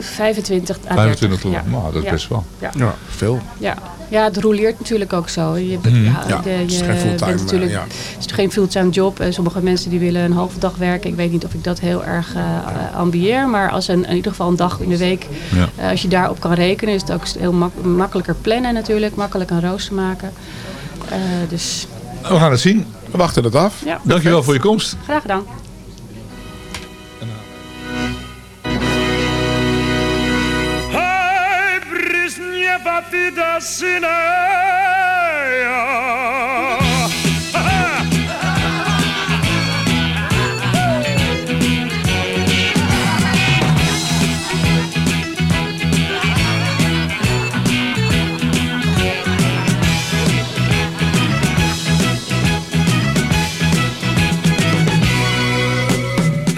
25 à 25 30, ja. Nou, dat is Ja. best wel. Ja. Ja, veel. Ja. ja, het roleert natuurlijk ook zo. Je, bent- Mhm. ja, Ja, de- het is geen fulltime, natuurlijk, eh, ja. Het is geen fulltime job. En sommige mensen die willen een halve dag werken. Ik weet niet of ik dat heel erg eh eh, ambieer. Maar als een, in ieder geval een dag in de week, Ja. eh, als je daarop kan rekenen, is het ook heel mak- makkelijker plannen natuurlijk. Makkelijk een rooster maken. Eh, dus We gaan het zien. We wachten het af. ja, Dankjewel voor je komst. graag gedaan. Hati Dasinaya.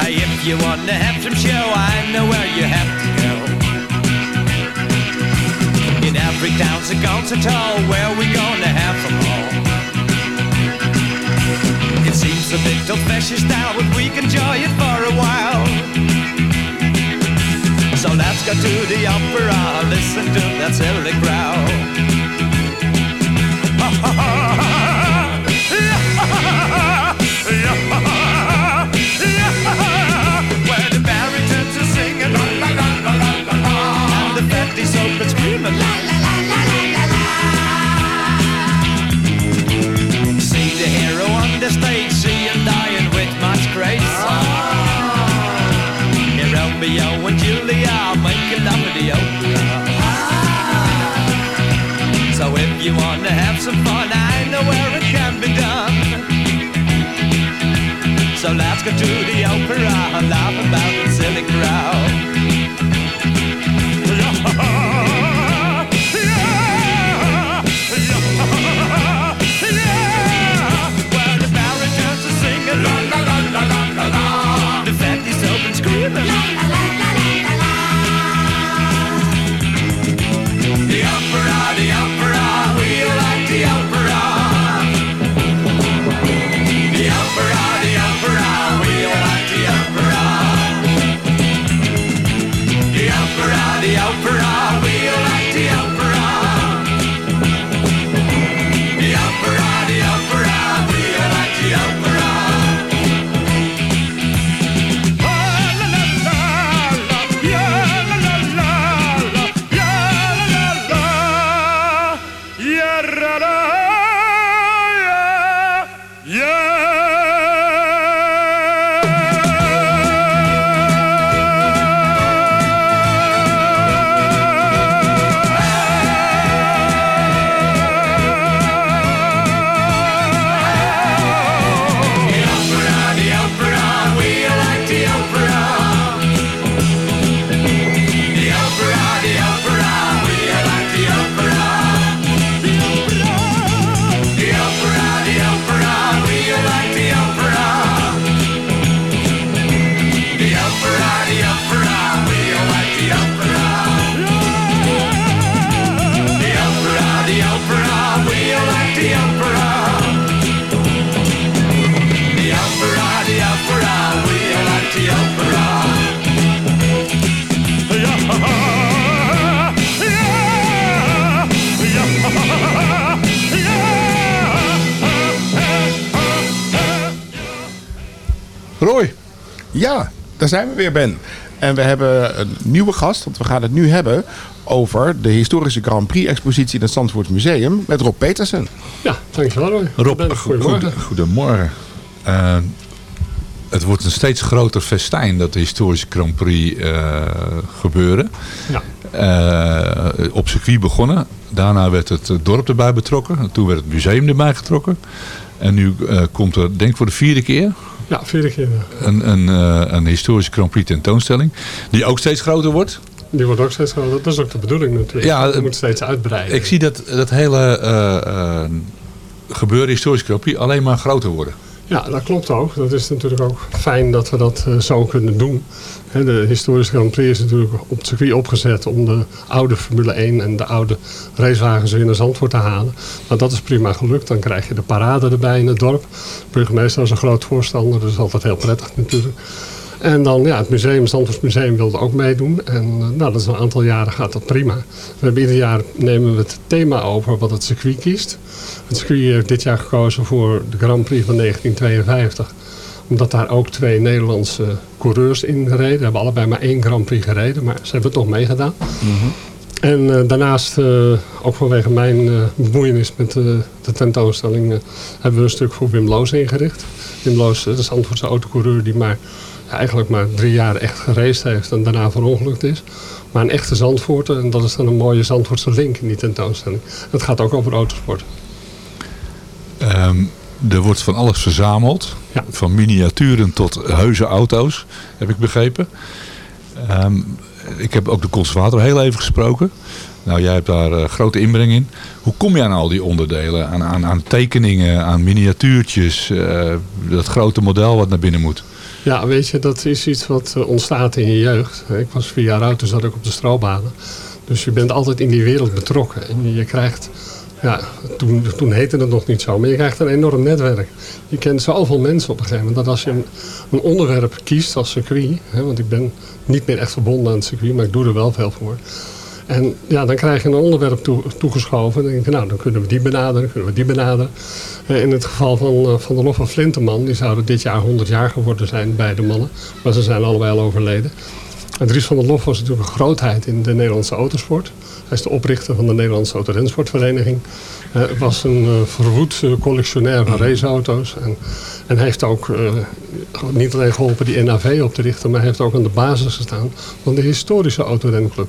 If you wanna have some show, I know where down the council tower where we gonna have them all. It seems a bit old now, but we can enjoy it for a while. So let's go to the opera, listen to that silly growl. La la la the stage, see him dying with much grace. Ah. In Romeo and Julia, making love with the So if you wanna have some fun, I know where it can be done. So let's go to the opera and laugh about the silly crowd. Roy. Ja, daar zijn we weer, Ben. En we hebben een nieuwe gast, want we gaan het nu hebben over de historische Grand Prix-expositie in het Zandvoort Museum met Rob Petersen. Ja, dankjewel Roy. Rob, Ben, Goedemorgen. goed- goedemorgen. Eh, het wordt een steeds groter festijn dat de historische Grand Prix eh, gebeuren. Ja. Eh, op circuit begonnen. Daarna werd het dorp erbij betrokken. Toen werd het museum erbij getrokken. En nu eh, komt er, denk ik voor de vierde keer, Ja, vierde keer. ja. een, een, eh, een historische Grand Prix tentoonstelling. Die ook steeds groter wordt. Die wordt ook steeds groter. Dat is ook de bedoeling natuurlijk. Ja, Je moet steeds uitbreiden. Ik zie dat, dat hele eh, gebeuren historische Grand Prix alleen maar groter worden. Ja, dat klopt ook. Dat is natuurlijk ook fijn dat we dat eh, zo kunnen doen. De historische Grand Prix is natuurlijk op het circuit opgezet om de oude Formule 1 en de oude racewagens weer naar Zandvoort te halen. Maar dat is prima gelukt. Dan krijg je de parade erbij in het dorp. De burgemeester was een groot voorstander, is altijd heel prettig natuurlijk. En dan ja, het museum, het Zandvoorts Museum wilde ook meedoen. En eh, nou, dat is een aantal jaren gaat dat prima. We hebben ieder jaar nemen we het thema over wat het circuit kiest. Het circuit heeft dit jaar gekozen voor de Grand Prix van 1952 omdat daar ook twee Nederlandse coureurs in reden. Ze hebben allebei maar één Grand Prix gereden, maar ze hebben toch meegedaan. En eh, daarnaast, eh, ook vanwege mijn eh, bemoeienis met de tentoonstelling, hebben we een stuk voor Wim Loos ingericht. Wim Loos, dat is een Antwoordse autocoureur die maar, eigenlijk maar drie jaar echt geraced heeft en daarna verongelukt is. Maar een echte Zandvoorter, en dat is dan een mooie Zandvoortse link in die tentoonstelling. Het gaat ook over autosport. Ehm, er wordt van alles verzameld. Van miniaturen tot heuse auto's, heb ik begrepen. Ehm, ik heb ook de conservator heel even gesproken. Nou, jij hebt daar eh, grote inbreng in. Hoe kom je aan al die onderdelen? Aan, aan, aan tekeningen, aan miniatuurtjes, eh, dat grote model wat naar binnen moet? Ja, weet je, dat is iets wat eh, ontstaat in je jeugd. Ik was vier jaar oud, toen zat ik op de stroopbanen. Dus je bent altijd in die wereld betrokken. En je krijgt, ja, toen, toen heette het nog niet zo, maar je krijgt een enorm netwerk. Je kent zoveel mensen op een gegeven moment. Dat als je een, een onderwerp kiest als circuit, hè, want ik ben niet meer echt verbonden aan het circuit, maar ik doe er wel veel voor. En ja, dan krijg je een onderwerp toe, toegeschoven. Dan denk je, nou, dan kunnen we die benaderen, kunnen we die benaderen. Eh, In het geval van, eh, van de Lof van Flinteman, die zouden dit jaar 100 jaar geworden zijn, beide mannen. Maar ze zijn allebei al overleden. Dries van der Lof was natuurlijk een grootheid in de Nederlandse autosport. Hij is de oprichter van de Nederlandse Autorensportvereniging. Hij was een eh, verwoed eh, collectionair van raceauto's. En, en heeft ook eh, niet alleen geholpen die NAV op te richten, maar heeft ook aan de basis gestaan van de historische autorenclub.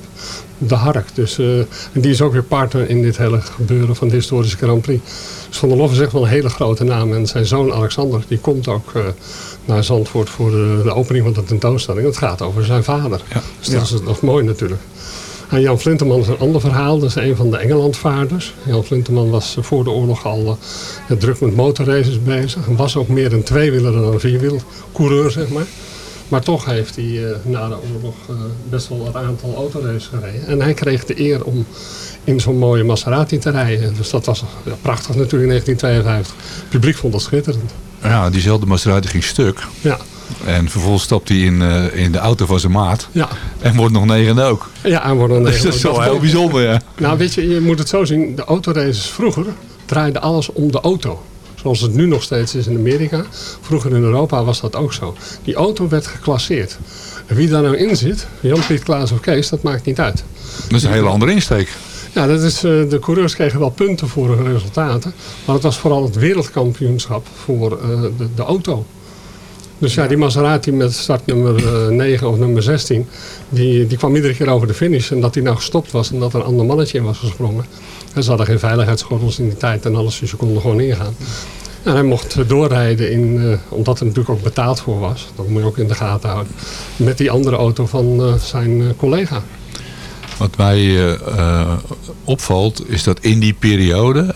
De Hark. Dus, en die is ook weer partner in dit hele gebeuren van de historische Grand Prix. Dus Van der Lof is echt wel een hele grote naam. En zijn zoon Alexander, die komt ook naar Zandvoort voor de, de opening van de tentoonstelling. Het gaat over zijn vader. Dus dat is, is mooi natuurlijk. En Jan Flinterman is een ander verhaal. Dat is een van de Engelandvaarders. Jan Flinterman was voor de oorlog al eh, druk met motorraces bezig. En was ook meer een tweewieler dan een vierwiel coureur, zeg maar. Maar toch heeft hij eh, na de oorlog eh, best wel een aantal autoraces gereden. En hij kreeg de eer om in zo'n mooie Maserati te rijden. Dus dat was ja, prachtig natuurlijk in 1952. Het publiek vond dat schitterend. Ja, diezelfde Maserati ging stuk. Ja. En vervolgens stapt hij in, eh, in de auto van zijn maat. Ja. En wordt nog negende ook. Ja, en worden Dus dat is wel heel bijzonder, ja. Nou, weet je, je moet het zo zien. De autoraces vroeger draaiden alles om de auto. Zoals het nu nog steeds is in Amerika. Vroeger in Europa was dat ook zo. Die auto werd geclasseerd. En wie daar nou in zit, Jan, Piet, Klaas of Kees, dat maakt niet uit. Dat is een hele andere insteek. Ja, dat is, eh, de coureurs kregen wel punten voor hun resultaten. Maar het was vooral het wereldkampioenschap voor eh, de, de auto. Dus ja, die Maserati met startnummer eh, 9 of nummer 16, die, die kwam iedere keer over de finish. En dat die nou gestopt was en dat er een ander mannetje in was gesprongen. En ze hadden geen veiligheidsgordels in die tijd en alles, dus je kon er gewoon ingaan. En hij mocht doorrijden, in, eh, omdat er natuurlijk ook betaald voor was. Dat moet je ook in de gaten houden. Met die andere auto van eh, zijn eh, collega. Wat mij eh, eh, opvalt is dat in die periode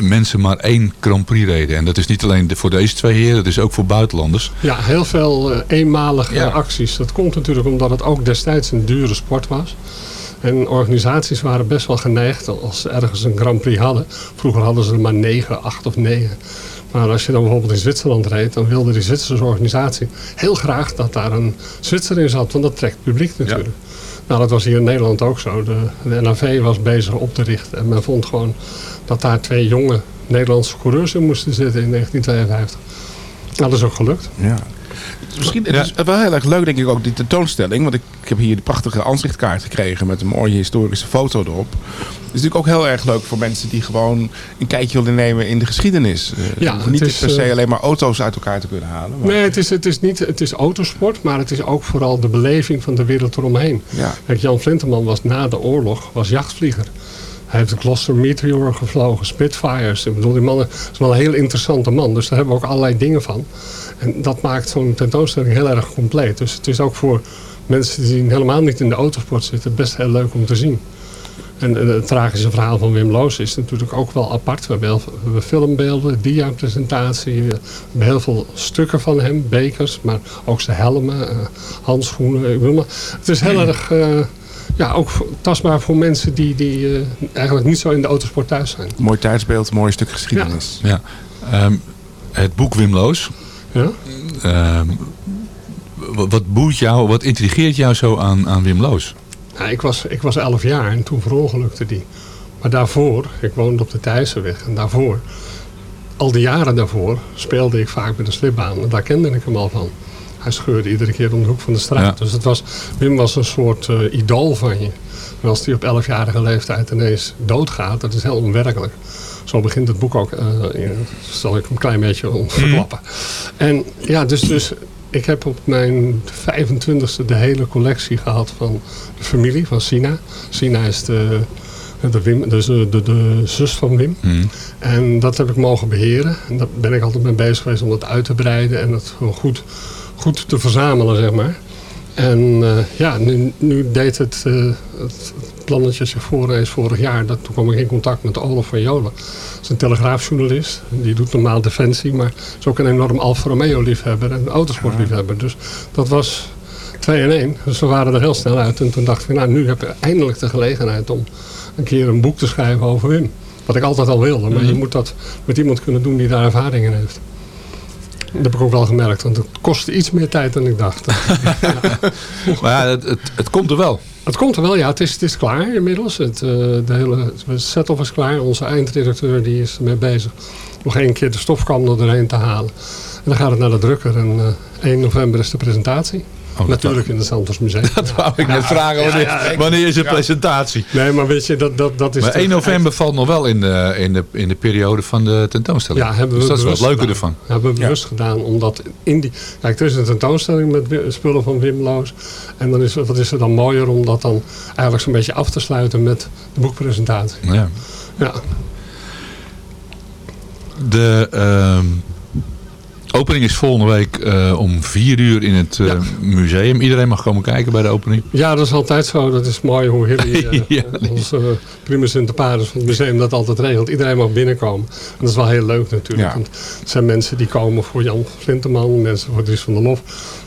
mensen maar één Grand Prix reden. En dat is niet alleen voor deze twee heren, dat is ook voor buitenlanders. Ja, heel veel eh, eenmalige acties. Dat komt natuurlijk omdat het ook destijds een dure sport was. En organisaties waren best wel geneigd als ze ergens een Grand Prix hadden. Vroeger hadden ze er maar negen, acht of negen. Maar als je dan bijvoorbeeld in Zwitserland reed, dan wilde die Zwitserse organisatie heel graag dat daar een Zwitser in zat. Want dat trekt publiek natuurlijk. Nou, dat was hier in Nederland ook zo. De, de NAV was bezig op te richten. En men vond gewoon dat daar twee jonge Nederlandse coureurs in moesten zitten in 1952. Nou, dat is ook gelukt. Ja. Misschien het is wel heel erg leuk, denk ik, ook die tentoonstelling. Want ik, ik heb hier de prachtige ansichtkaart gekregen met een mooie historische foto erop. Het is natuurlijk ook heel erg leuk voor mensen die gewoon een kijkje willen nemen in de geschiedenis. Eh, Ja, niet het is, per se eh, alleen maar auto's uit elkaar te kunnen halen. maar- Nee, het is, het is niet het is autosport, maar het is ook vooral de beleving van de wereld eromheen. Ja. Kijk, Jan Flinterman was na de oorlog was jachtvlieger. Hij heeft de Gloster Meteor gevlogen, Spitfires. Ik bedoel, die man is wel een heel interessante man. Dus daar hebben we ook allerlei dingen van. En dat maakt zo'n tentoonstelling heel erg compleet. Dus het is ook voor mensen die helemaal niet in de autosport zitten best heel leuk om te zien. En eh, het tragische verhaal van Wim Loos is natuurlijk ook wel apart. We hebben, heel veel- we hebben filmbeelden, dia-presentatie. We hebben heel veel stukken van hem, bekers, maar ook zijn helmen, eh, handschoenen. Ik bedoel, maar het is heel erg eh, ja, ook tastbaar voor mensen die, die eh, eigenlijk niet zo in de autosport thuis zijn. Mooi tijdsbeeld, mooi stuk geschiedenis. Ja. Ehm, het boek Wim Loos. Ja? Ehm, wa- wat boeit jou, wat intrigeert jou zo aan, aan Wim Loos? Ja, ik, was, ik was 11 jaar en toen verongelukte die. Maar daarvoor, ik woonde op de Thijssenweg en daarvoor, al die jaren daarvoor, speelde ik vaak met een slipbaan. En daar kende ik hem al van. Hij scheurde iedere keer om de hoek van de straat. Ja. Dus het was, Wim was een soort eh, idool van je. En als hij op 11-jarige leeftijd ineens doodgaat, dat is heel onwerkelijk. Zo begint het boek ook, in- zal ik een klein beetje om verklappen. En ja, dus, dus ik heb op mijn 25e de hele collectie gehad van de familie, van Sina. Sina is de, de, Wim, dus de, de, de zus van Wim. En dat heb ik mogen beheren. En daar ben ik altijd mee bezig geweest om dat uit te breiden en dat gewoon goed, goed te verzamelen, zeg maar. En eh, ja, nu, nu deed het, eh, het plannetje zich voor eens vorig jaar. Dat, toen kwam ik in contact met Olaf van Jolen. Dat is een telegraafjournalist. Die doet normaal defensie, maar is ook een enorm Alfa Romeo liefhebber en een autosportliefhebber. Dus dat was twee in één. Dus we waren er heel snel uit. En toen dacht ik, nou nu heb ik eindelijk de gelegenheid om een keer een boek te schrijven over Wim. Wat ik altijd al wilde. Maar je moet dat met iemand kunnen doen die daar ervaring in heeft. Dat heb ik ook wel gemerkt, want het kostte iets meer tijd dan ik dacht. Maar ja, het, het, het komt er wel. Het komt er wel, ja. Het is, het is klaar inmiddels. Het, eh, de hele set-off is klaar. Onze eindredacteur die is ermee bezig. Nog één keer de stofkam er doorheen te halen. En dan gaat het naar de drukker. En eh 1 november is de presentatie. Natuurlijk in het Santos Museum. Dat wou ik net vragen. Wanneer, wanneer is de presentatie? Nee, maar weet je, dat, dat, dat is... Maar toch 1 november valt nog wel in de, in de, in de periode van de tentoonstelling. Ja, hebben we dus dat is wel leuke gedaan. ervan. Hebben we bewust gedaan, omdat in die... Kijk, er is een tentoonstelling met spullen van Wim Loos. En dan is, wat is er dan mooier om dat dan eigenlijk zo'n beetje af te sluiten met de boekpresentatie. Ja. Ja. De ehm, opening is volgende week eh, om 4 uur in het eh, museum. Iedereen mag komen kijken bij de opening. Ja, dat is altijd zo. Dat is mooi hoe Hilly, eh, Ja, onze uh, primus inter pares van het museum, dat altijd regelt. Iedereen mag binnenkomen. En dat is wel heel leuk natuurlijk. Ja. Want het zijn mensen die komen voor Jan Flinterman, mensen voor Dries van der Lof.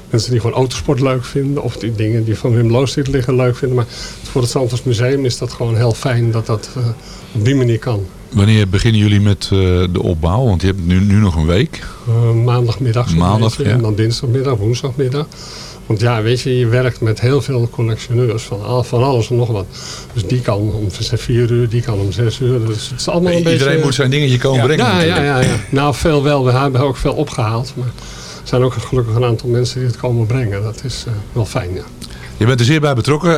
Mensen die gewoon autosport leuk vinden. Of die dingen die van Wim Loos liggen leuk vinden. Maar voor het Santos Museum is dat gewoon heel fijn dat dat op die manier kan. Wanneer beginnen jullie met eh, de opbouw? Want je hebt nu, nu nog een week. Eh, maandagmiddag Maandag, beetje. ja. En dan dinsdagmiddag, woensdagmiddag. Want ja, weet je, je werkt met heel veel collectioneurs van, van alles en nog wat. Dus die kan om vier uur, die kan om zes uur. Dus het is allemaal een Iedereen beetje... moet zijn dingetje komen ja, brengen Ja, ja, ja, ja. Nou, veel wel. We hebben ook veel opgehaald. Maar er zijn ook gelukkig een aantal mensen die het komen brengen. Dat is eh, wel fijn, ja. Je bent er zeer bij betrokken.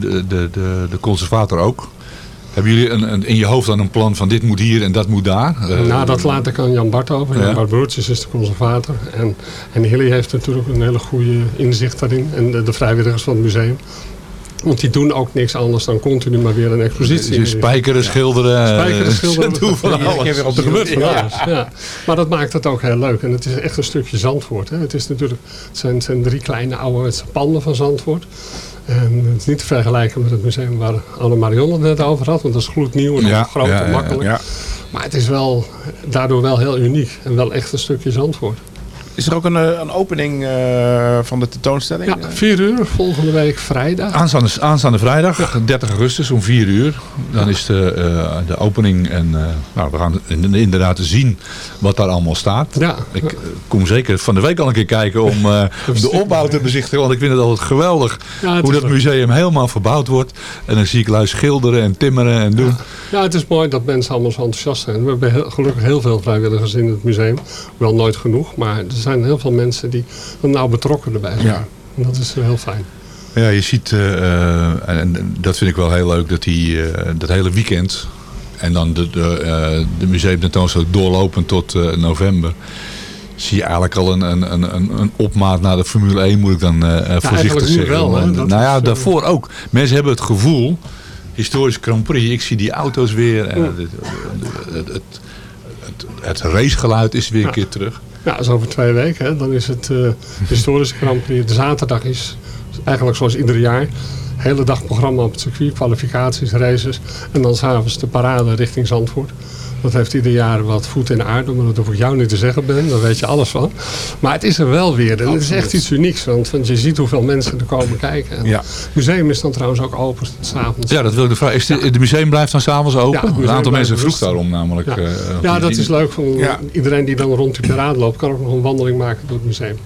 de, de, de conservator ook. Hebben jullie een, een, in je hoofd dan een plan van dit moet hier en dat moet daar? Eh, nou, dat laat ik aan Jan Bart over. Jan Ja. Bart Broertjes is de conservator. En, en Hilly heeft natuurlijk een hele goede inzicht daarin. En de, de vrijwilligers van het museum. Want die doen ook niks anders dan continu maar weer een expositie. Dus spijkeren, schilderen. Spijkeren, eh, schilderen. Ze doen van alles. opnieuw. Er gebeurt van Ja, alles. ja. Maar dat maakt het ook heel leuk. En het is echt een stukje Zandvoort. Hè. Het, is natuurlijk, het, zijn, het zijn drie kleine ouderwetse panden van Zandvoort. En het is niet te vergelijken met het museum waar Anne Marion het net over had. Want dat is gloednieuw en Ja, groot ja, en makkelijk. ja. Maar het is wel, daardoor wel heel uniek. En wel echt een stukje Zandvoort. Is er ook een, eh, een opening eh, van de tentoonstelling? Ja, vier uur volgende week vrijdag. Aanstaande, aanstaande vrijdag, 30 augustus om 4 uur. Dan is de, eh, de opening. En eh, nou, we gaan in- inderdaad zien wat daar allemaal staat. Ja. Ik eh, kom zeker van de week al een keer kijken om eh, de opbouw te bezichtigen. Want ik vind het altijd geweldig Ja, het hoe dat leuk. museum helemaal verbouwd wordt. En dan zie ik lui schilderen en timmeren en doen. Ja, het is mooi dat mensen allemaal zo enthousiast zijn. We hebben heel- gelukkig heel veel vrijwilligers in het museum. Wel nooit genoeg, maar zijn zijn heel veel mensen die er nou betrokken erbij zijn. Ja. En dat is heel fijn. Ja, je ziet, eh, eh, en, dat vind ik wel heel leuk, dat die, eh, dat hele weekend en dan de, de, eh, de museumtentoonstelling doorlopend tot november. Zie je eigenlijk al een, een, een, een- opmaat naar de Formule 1, moet ik dan voorzichtig zeggen. wel, hè? Nou ja, is, daarvoor ook. Mensen hebben het gevoel, historisch Grand Prix, ik zie die auto's weer. En het, het, het, het, racegeluid is weer een keer terug. Ja, dat is over twee weken. Hè. Dan is het eh historische Grand Prix. De zaterdag is eigenlijk zoals ieder jaar. Hele dag programma op het circuit, kwalificaties, races. En dan s'avonds de parade richting Zandvoort. Dat heeft ieder jaar wat voet in de aarde, maar dat hoef ik jou niet te zeggen, Ben. Daar weet je alles van. Maar het is er wel weer. En het is echt iets unieks, want, want je ziet hoeveel mensen er komen kijken. En Ja. Het museum is dan trouwens ook open s'avonds. Ja, dat wil ik de vraag. Is de, het museum blijft dan s'avonds open? Ja, het een aantal mensen vroeg daarom namelijk. Ja, eh, ja dat is leuk. Van, Ja. Iedereen die dan rond die parade loopt, kan ook nog een wandeling maken door het museum.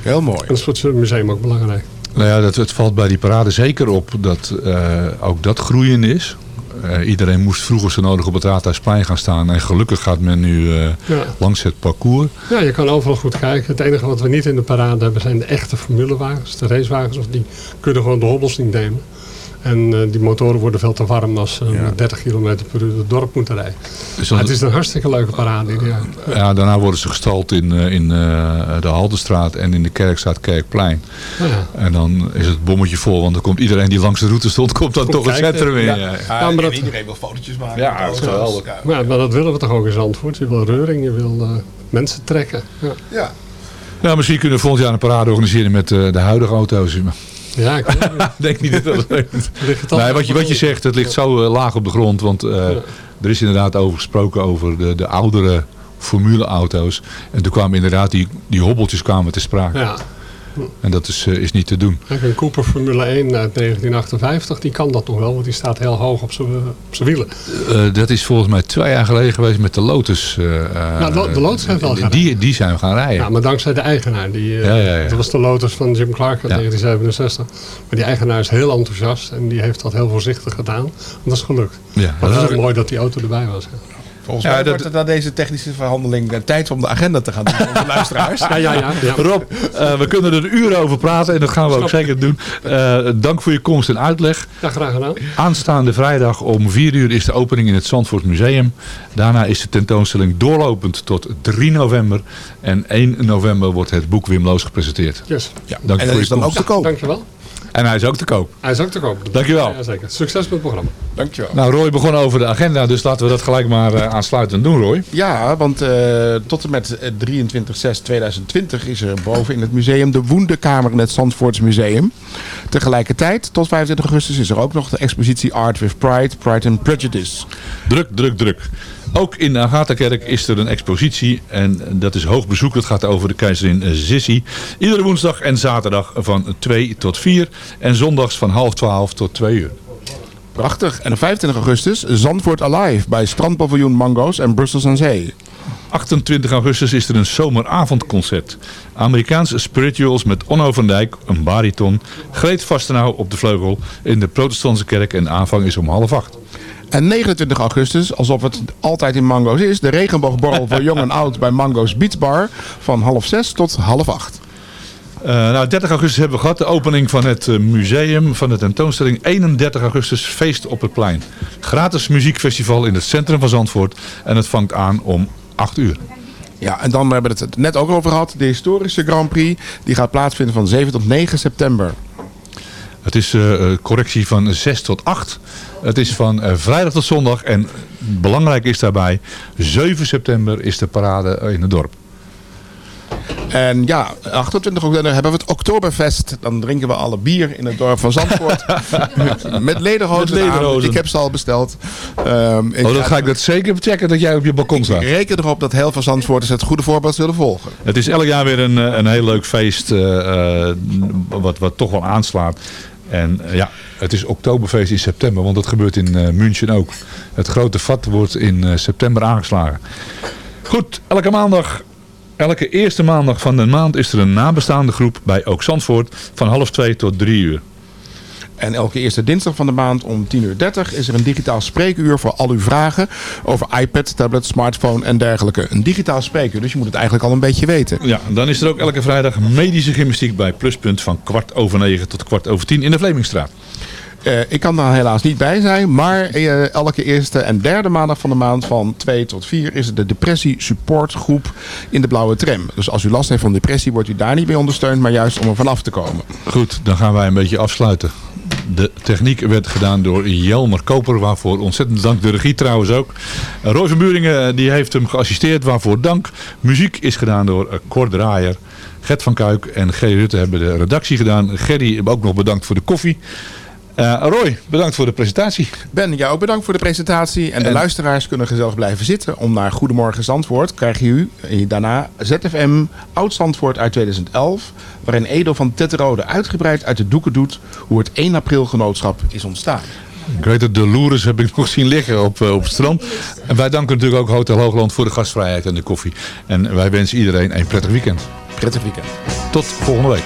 Heel mooi. En dat is voor het museum ook belangrijk. Nou ja, dat, het valt bij die parade zeker op dat eh, ook dat groeiend is. Eh, iedereen moest vroeger zo nodig op het Raadhuisplein gaan staan. En gelukkig gaat men nu eh, Ja. langs het parcours. Ja, je kan overal goed kijken. Het enige wat we niet in de parade hebben zijn de echte formulewagens, de racewagens. Of die kunnen gewoon de hobbels niet nemen. En eh, die motoren worden veel te warm als ze met 30 km per uur het dorp moeten rijden. Dus het is een hartstikke leuke parade jaar. ja, daarna worden ze gestald in, eh, in eh, de Haldenstraat en in de Kerkstraat Kerkplein. Ja. En dan is het bommetje vol. Want dan komt iedereen die langs de route stond, komt dan Komt toch het kijken. centrum in. Ja. Ja. Ja, maar dat- iedereen wil fotootjes maken. Ja, dat is geweldig. Ja. Maar, maar dat willen we toch ook in Zandvoort. Je wil reuring, je wil eh, mensen trekken. Ja, Ja. Nou, misschien kunnen we volgend jaar een parade organiseren met eh, de huidige auto's. Ja ik denk niet dat dat. Ligt Nee, wat je, wat je zegt, het ligt zo eh, laag op de grond. Want eh, er is inderdaad over gesproken over de, de oudere formuleauto's. En toen kwamen inderdaad die, die hobbeltjes kwamen te sprake. Ja. En dat is, eh, is niet te doen. Een Cooper Formule 1 uit 1958, die kan dat nog wel, want die staat heel hoog op zijn zijn wielen. Eh, dat is volgens mij twee jaar geleden geweest met de Lotus. eh, Ja, de- de Lotus heeft wel die, gaan die, die zijn we gaan rijden. Ja, maar dankzij de eigenaar. Die, Ja, ja, ja. Dat was de Lotus van Jim Clark uit Ja. 1967. Maar die eigenaar is heel enthousiast en die heeft dat heel voorzichtig gedaan. En dat is gelukt. Ja. Maar is ook mooi dat die auto erbij was. Volgens Ja, mij dat- wordt het na deze technische verhandeling eh, tijd om de agenda te gaan doen voor onze luisteraars. Ja, ja, ja. ja. Rob, eh, we kunnen er uren over praten en dat gaan we ook zeker doen. Eh, dank voor je komst en uitleg. Ja, graag gedaan. Aanstaande vrijdag om 4 uur is de opening in het Zandvoort Museum. Daarna is de tentoonstelling doorlopend tot 3 november. En 1 november wordt het boek Wim Loos gepresenteerd. Yes. Ja, dank En dat voor is je dan ook te koop. Dankjewel. En hij is ook te koop. Hij is ook te koop. Dankjewel. Ja, zeker. Succes met het programma. Dankjewel. Nou, Roy begon over de agenda, dus laten we dat gelijk maar eh, aansluitend doen, Roy. Ja, want eh, tot en met eh, 23-6-2020 is er boven in het museum de Woendekamer in het Zandvoorts Museum. Tegelijkertijd, tot 25 augustus, is er ook nog de expositie Art with Pride, Pride and Prejudice. Druk, druk, druk. Ook in de Agatha-kerk is er een expositie. En dat is hoog bezoek. Dat gaat over de keizerin Sissi. Iedere woensdag en zaterdag van 2 tot 4. En zondags van half 12 tot 2 uur. Prachtig. En op 25 augustus Zandvoort Alive bij Strandpaviljoen Mango's en Brussels aan Zee. 28 augustus is er een zomeravondconcert. Amerikaanse spirituals met Onno van Dijk, een bariton. Greet Vastenau op de vleugel in de protestantse kerk. En aanvang is om half acht. En 29 augustus, alsof het altijd in Mango's is, de regenboogborrel voor jong en oud bij Mango's Beach Bar van half 6 tot half 8. Eh, nou, 30 augustus hebben we gehad de opening van het eh, museum, van de tentoonstelling. 31 augustus feest op het plein. Gratis muziekfestival in het centrum van Zandvoort. En het vangt aan om 8 uur. Ja, en dan hebben we het net ook over gehad. De historische Grand Prix die gaat plaatsvinden van 7 tot 9 september. Het is eh, eh, correctie van 6 tot 8. Het is van eh, vrijdag tot zondag. En belangrijk is daarbij, 7 september is de parade in het dorp. En ja, 28 oktober hebben we het Oktoberfest. Dan drinken we alle bier in het dorp van Zandvoort. Met lederhozen. Ik heb ze al besteld. Ehm, ik Oh, dan ga ik dat zeker checken dat jij op je balkon staat. reken erop dat heel veel Zandvoorters het goede voorbeeld zullen volgen. Het is elk jaar weer een, een heel leuk feest. wat, wat toch wel aanslaat. En eh, ja, het is Oktoberfeest in september. Want dat gebeurt in eh, München ook. Het grote vat wordt in eh, september aangeslagen. Goed, elke maandag... Elke eerste maandag van de maand is er een nabestaande groep bij Ook Zandvoort van half twee tot drie uur. En elke eerste dinsdag van de maand om 10.30 uur 30 is er een digitaal spreekuur voor al uw vragen over iPad, tablet, smartphone en dergelijke. Een digitaal spreekuur, dus je moet het eigenlijk al een beetje weten. Ja, dan is er ook elke vrijdag medische gymnastiek bij Pluspunt van kwart over negen tot kwart over tien in de Vlemingstraat. Eh, ik kan daar helaas niet bij zijn, maar eh, elke eerste en derde maandag van de maand van 2 tot 4 is er de depressie supportgroep in de blauwe tram. Dus als u last heeft van depressie wordt u daar niet mee ondersteund, maar juist om er vanaf te komen. Goed, dan gaan wij een beetje afsluiten. De techniek werd gedaan door Jelmer Koper, waarvoor ontzettend dank. De regie trouwens ook. Uh, Buringen eh, die heeft hem geassisteerd, waarvoor dank. Muziek is gedaan door uh, Cor Draaier. Gert van Kuik en G. Rutte hebben de redactie gedaan. Gerry ook nog bedankt voor de koffie. Uh, Roy, bedankt voor de presentatie. Ben, jou ook bedankt voor de presentatie. En de luisteraars kunnen gezellig blijven zitten om naar Goedemorgen Zandvoort. Krijg je u eh, daarna ZFM Oud Zandvoort uit 2011. Waarin Edo van Tetterode uitgebreid uit de doeken doet hoe het 1 april genootschap is ontstaan. Ik weet het, de loeres heb ik nog zien liggen op, eh, op het strand. En wij danken natuurlijk ook Hotel Hoogland voor de gastvrijheid en de koffie. En wij wensen iedereen een prettig weekend. Prettig weekend. Tot volgende week.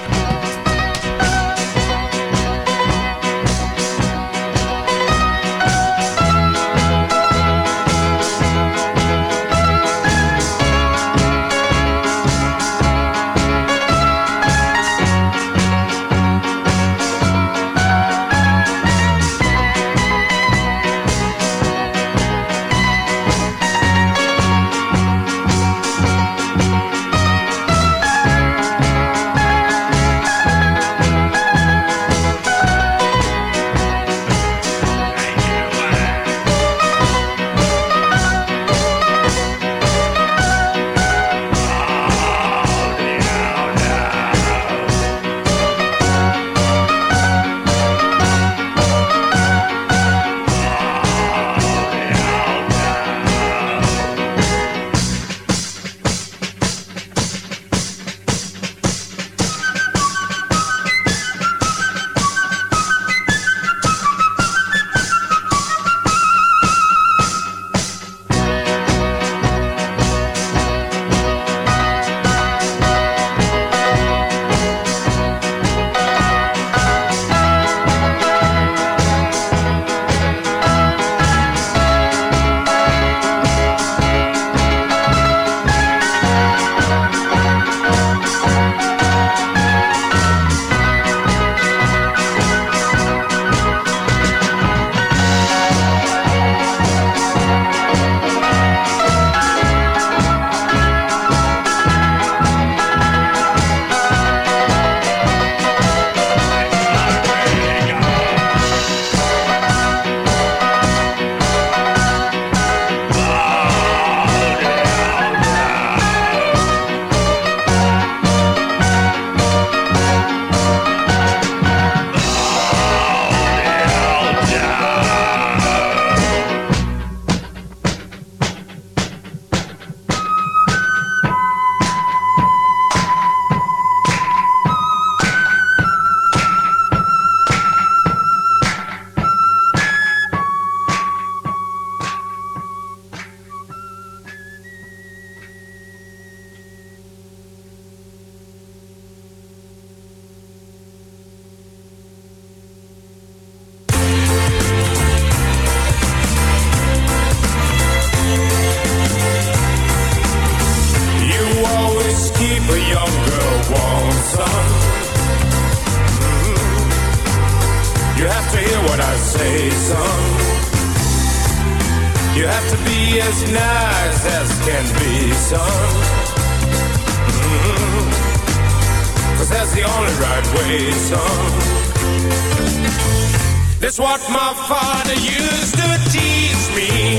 What my father used to teach me.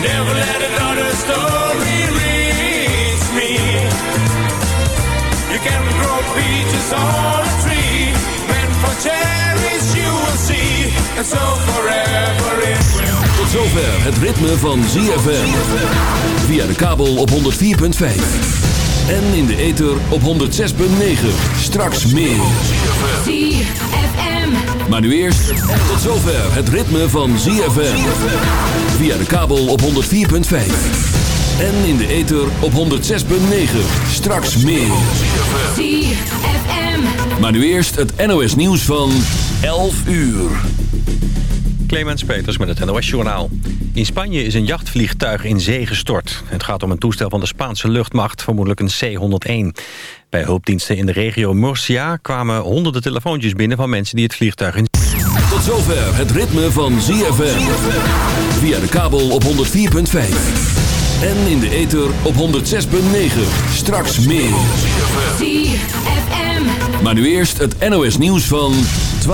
Never let another story reach me. You can grow peaches on a tree, meant for cherries you will see, and so forever it will. Tot zover het ritme van ZFM. Via de kabel op 104.5. En in de ether op 106.9. Straks meer. Maar nu eerst, tot zover het ritme van ZFM. Via de kabel op 104.5. En in de ether op 106.9. Straks meer. ZFM. Maar nu eerst het NOS nieuws van 11 uur. Clemens Peters met het NOS-journaal. In Spanje is een jachtvliegtuig in zee gestort. Het gaat om een toestel van de Spaanse luchtmacht, vermoedelijk een C-101. Bij hulpdiensten in de regio Murcia kwamen honderden telefoontjes binnen... van mensen die het vliegtuig in... Tot zover het ritme van ZFM. Via de kabel op 104.5. En in de ether op 106.9. Straks meer. ZFM. Maar nu eerst het NOS nieuws van 12.